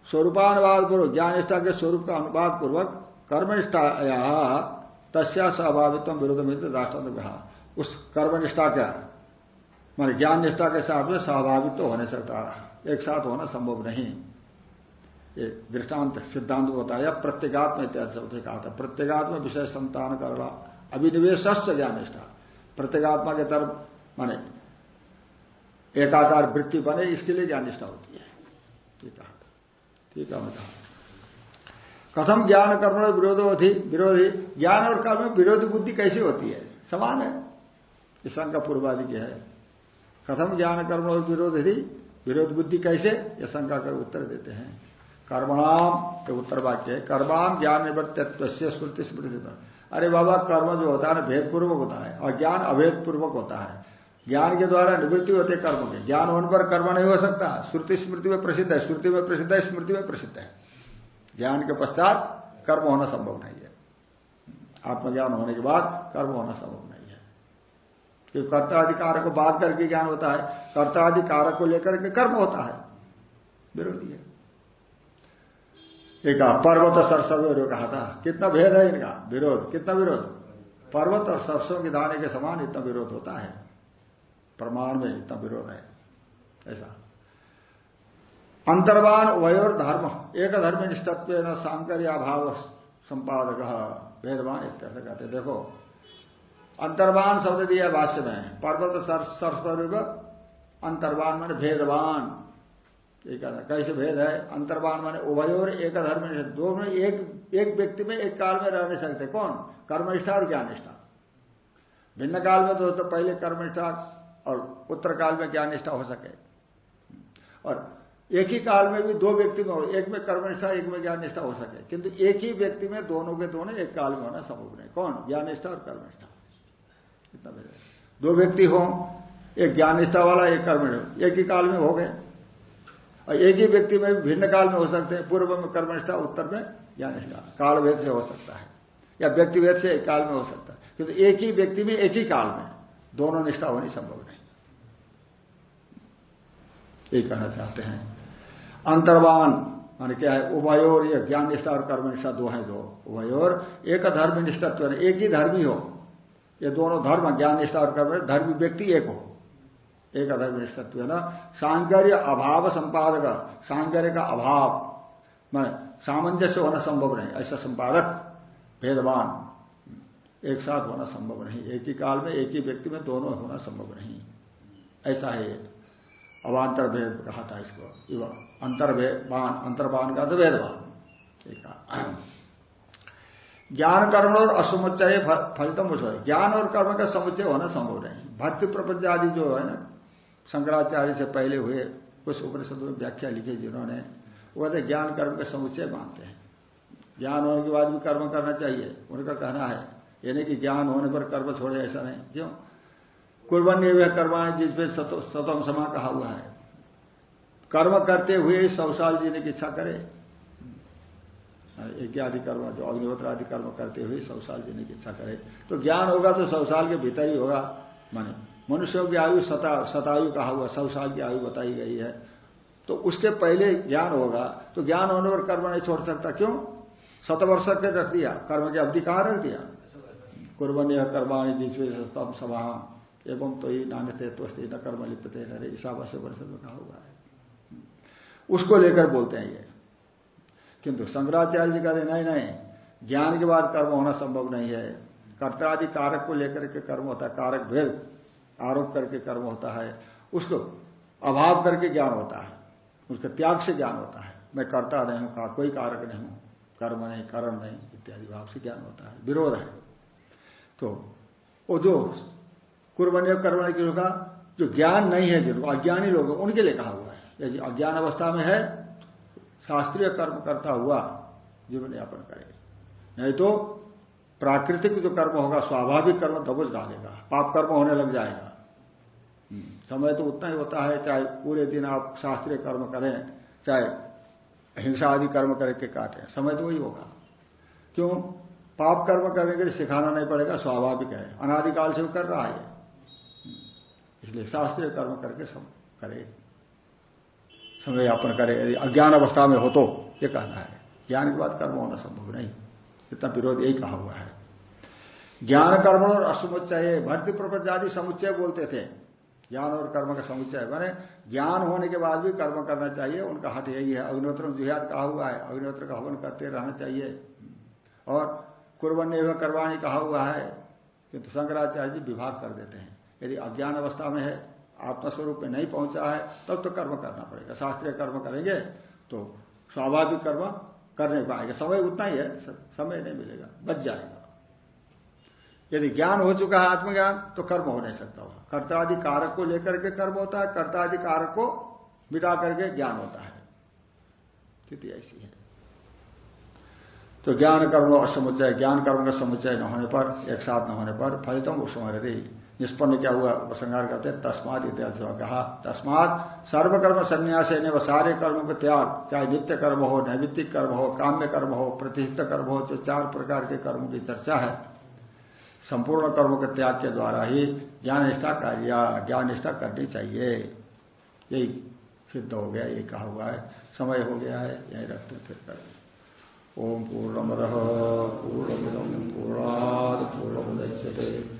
स्वरूपानुवाद पूर्वक ज्ञान निष्ठा के स्वरूप का अनुवाद पूर्वक कर्मनिष्ठा तस्या स्वाभावित्व विरोध मिलते राष्ट्र कहा उस कर्मनिष्ठा का, मान ज्ञान निष्ठा के साथ में स्वाभाविक तो होने सकता। एक साथ होना संभव नहीं। ये दृष्टांत, सिद्धांत बताया, प्रत्येगात्म इत्यादि शब्द कहा था। प्रत्येगात्म विषय संतान करना अभिनिवेश ज्ञान निष्ठा प्रत्येगात्मा के तरफ़, माने, एकाकार वृत्ति बने, इसके लिए ज्ञान निष्ठा होती है। ठीक है ठीक है कथम ज्ञान कर्म विरोधी विरोधी। ज्ञान और कर्म में विरोधी बुद्धि कैसी होती है? समान है। इस शंका पूर्वादि की है। कथम ज्ञान कर्म और विरोध विरोध बुद्धि कैसे? यह शंका कर उत्तर देते हैं। कर्मणाम के उत्तर वाक्य है। कर्माम, ज्ञान निवर्तित्व से स्मृति स्मृति अरे बाबा, कर्म जो होता है ना, भेदपूर्वक होता है, और ज्ञान अभेदपूर्वक होता है। ज्ञान के द्वारा निवृत्ति होते कर्म के। ज्ञान होने पर कर्म नहीं हो सकता। श्रुति स्मृति में प्रसिद्ध है श्रुति में प्रसिद्ध है, स्मृति में प्रसिद्ध है। ज्ञान के पश्चात कर्म होना संभव नहीं है। आत्मज्ञान होने के बाद कर्म होना संभव नहीं कि कर्ताधिकार को बात करके ज्ञान होता है, कर्ताधिकार को लेकर के कर्म होता है। विरोधी है। एक पर्वत सरसव कहा था। कितना भेद है इनका? विरोध। कितना विरोध? पर्वत और सरसों के दाने के समान इतना विरोध होता है। प्रमाण में इतना विरोध है। ऐसा। अंतर्वान वयोर धर्म। एक धर्म निष्ठत्व न सांकर्य अभाव संपादक। भेदवान इत्यादि कहते देखो अंतर्वान शब्द दिया भाष्य में। पर्वत सरस्वरूप अंतर्वान माने भेदवान। कैसे भेद है? अंतर्वान माने उभयोर एक धर्म दोनों एक एक व्यक्ति में एक काल में रह नहीं सकते। कौन? कर्मनिष्ठा और ज्ञानिष्ठा भिन्न काल में तो, तो पहले कर्मनिष्ठा और उत्तर काल में ज्ञानिष्ठा हो सके। और एक ही काल में भी दो व्यक्ति में हो एक में कर्मनिष्ठा एक में ज्ञान निष्ठा हो सके। किंतु एक ही व्यक्ति में दोनों के दोनों एक काल में होना संभव नहीं। कौन? ज्ञान निष्ठा और कर्मनिष्ठा। कितना दो व्यक्ति हो, एक ज्ञान निष्ठा वाला, एक कर्म एक ही काल में हो गए। और एक ही व्यक्ति में भी भिन्न काल में हो सकते हैं। पूर्व में कर्मनिष्ठा, उत्तर में ज्ञान निष्ठा काल भेद से हो सकता है। या व्यक्ति भेद से एक काल में हो सकता है। क्योंकि एक ही व्यक्ति में, एक ही काल में दोनों निष्ठा होनी संभव नहीं। यही कहना चाहते हैं। अंतर्वान, मान क्या है? उभयोर ये ज्ञान निष्ठा और कर्म निष्ठा दो है दो। उभयोर एक धर्म निष्ठत्व एक ही धर्मी हो। ये दोनों धर्म, ज्ञान निष्ठा और कर्म धर्मी व्यक्ति एक हो। एक अधर्म निष्ठत्व है ना? सांकर्य अभाव संपादक सांकर्य का अभाव। मान सामंजस्य होना संभव नहीं, ऐसा संपादक, भेदवान। एक साथ होना संभव नहीं, एक ही काल में, एक ही व्यक्ति में दोनों होना संभव नहीं। ऐसा है अवान्तर भेद कहा था इसको अंतर्भेदवान अंतर्वान का तो भेदवान। ज्ञान कर्म और असमुच्चय फलितम उस ज्ञान और कर्म का समुच्चय होना संभव नहीं। भक्ति प्रपंच आदि जो है ना, शंकराचार्य से पहले हुए कुछ उपनिषद में व्याख्या लिखी जिन्होंने, वो तो ज्ञान कर्म का समुच्चय मानते हैं। ज्ञान होने के बाद भी कर्म करना चाहिए, उनका कहना है। ये नहीं कि ज्ञान होने पर कर्म छोड़े, ऐसा नहीं। क्यों? कुर्बन वह कर्माएँ जिसमें सतम समा कहा हुआ है। कर्म करते हुए सौ साल जीने की इच्छा करे। एक आदि कर्म जो अग्निहोत्र आदि कर्म करते हुए सौ साल जीने की इच्छा करे। तो ज्ञान होगा तो सौ साल के भीतर ही होगा। माने मनुष्यों की आयु सता, सतायु कहा हुआ सौ साल की आयु बताई गई है। तो उसके पहले ज्ञान होगा। तो ज्ञान होने पर कर्म नहीं छोड़ सकता। क्यों? शतवर्ष के रख दिया। कर्म की अवधि कहाँ रख दिया? कुर्बन यह कर्माणी जिसमें सभा एवं तो ही नान्य तो न कर्म लिपते न ईशावास्य परिषद में कहा हुआ है। उसको लेकर बोलते हैं ये। किंतु शंकराचार्य जी कहते नहीं नहीं, ज्ञान के बाद कर्म होना संभव नहीं है। कर्तादि कारक को लेकर के कर्म होता है, कारक भेद, आरोप करके कर्म होता है। उसको अभाव करके ज्ञान होता है, उसके त्याग से ज्ञान होता है। मैं करता नहीं हूँ कोई कारक नहीं हूँ, कर्म नहीं कर्म नहीं, इत्यादि भाव से ज्ञान होता है, विरोध है। तो वो जो कुर्बन कर्म का, जो ज्ञान नहीं है जिनको अज्ञानी लोग उनके लिए कहा हुआ है। यदि अज्ञान अवस्था में है शास्त्रीय कर्म करता हुआ जीवन यापन करेगा। नहीं तो प्राकृतिक जो कर्म होगा स्वाभाविक कर्म दबोच डालेगा पाप कर्म होने लग जाएगा। हम्म, समय तो उतना ही होता है चाहे पूरे दिन आप शास्त्रीय कर्म करें चाहे हिंसा आदि कर्म करके काटें समय तो वही होगा। क्यों? पाप कर्म करने के लिए सिखाना नहीं पड़ेगा स्वाभाविक है अनादिकाल से वो कर रहा है। इसलिए शास्त्रीय कर्म करके सम करे। समय यापन करे, यदि अज्ञान अवस्था में हो तो ये कहना है। ज्ञान के बाद कर्म होना संभव नहीं। इतना विरोध यही कहा हुआ है। ज्ञान कर्म और असमुच्चय, भक्ति प्रपंच आदि समुच्चय बोलते थे। ज्ञान और कर्म का समुच्चय। मैंने ज्ञान होने के बाद भी कर्म करना चाहिए, उनका हट यही है। अग्निहोत्र जुहाद कहा हुआ है। अग्निहोत्र का हवन करते रहना चाहिए। और कुर्बन करवाणी कहा हुआ है, किंतु शंकराचार्य जी विभाग कर देते हैं। यदि अज्ञान अवस्था में है आत्मस्वरूप में नहीं पहुँचा है, तब तो कर्म करना पड़ेगा। शास्त्रीय कर्म करेंगे तो स्वाभाविक कर्म कर नहीं पाएँगे समय उतना ही है समय नहीं मिलेगा, बच जाएगा। यदि ज्ञान हो चुका है आत्मज्ञान तो कर्म हो नहीं सकता होगा। कर्तादि कारक को लेकर के कर्म होता है, कर्तादि कारक को मिटा करके ज्ञान होता है। स्थिति ऐसी है। तो ज्ञान कर्म और समुच्चय, ज्ञान कर्म का समुच्चय न होने पर, एक साथ न होने पर फलितम उसमरती निष्पन्न क्या हुआ? उपसंहार करते हैं, तस्मात इत्यादि कहा। तस्मात सर्वकर्म संन्यास है सारे कर्मों का त्याग, चाहे नित्य कर्म हो नैवित्तिक कर्म हो, काम्य कर्म हो, प्रतिष्ठित कर्म हो, जो चार प्रकार के कर्मों की चर्चा है, संपूर्ण कर्मों के त्याग के द्वारा ही ज्ञान निष्ठा कार्य ज्ञान निष्ठा करनी चाहिए। यही सिद्ध हो गया ये कहा हुआ है। समय हो गया है, यही रखते फिर करें ओम पूर्णमद पूर्णमिदम पूर्णाद पूर्णमुदच्यते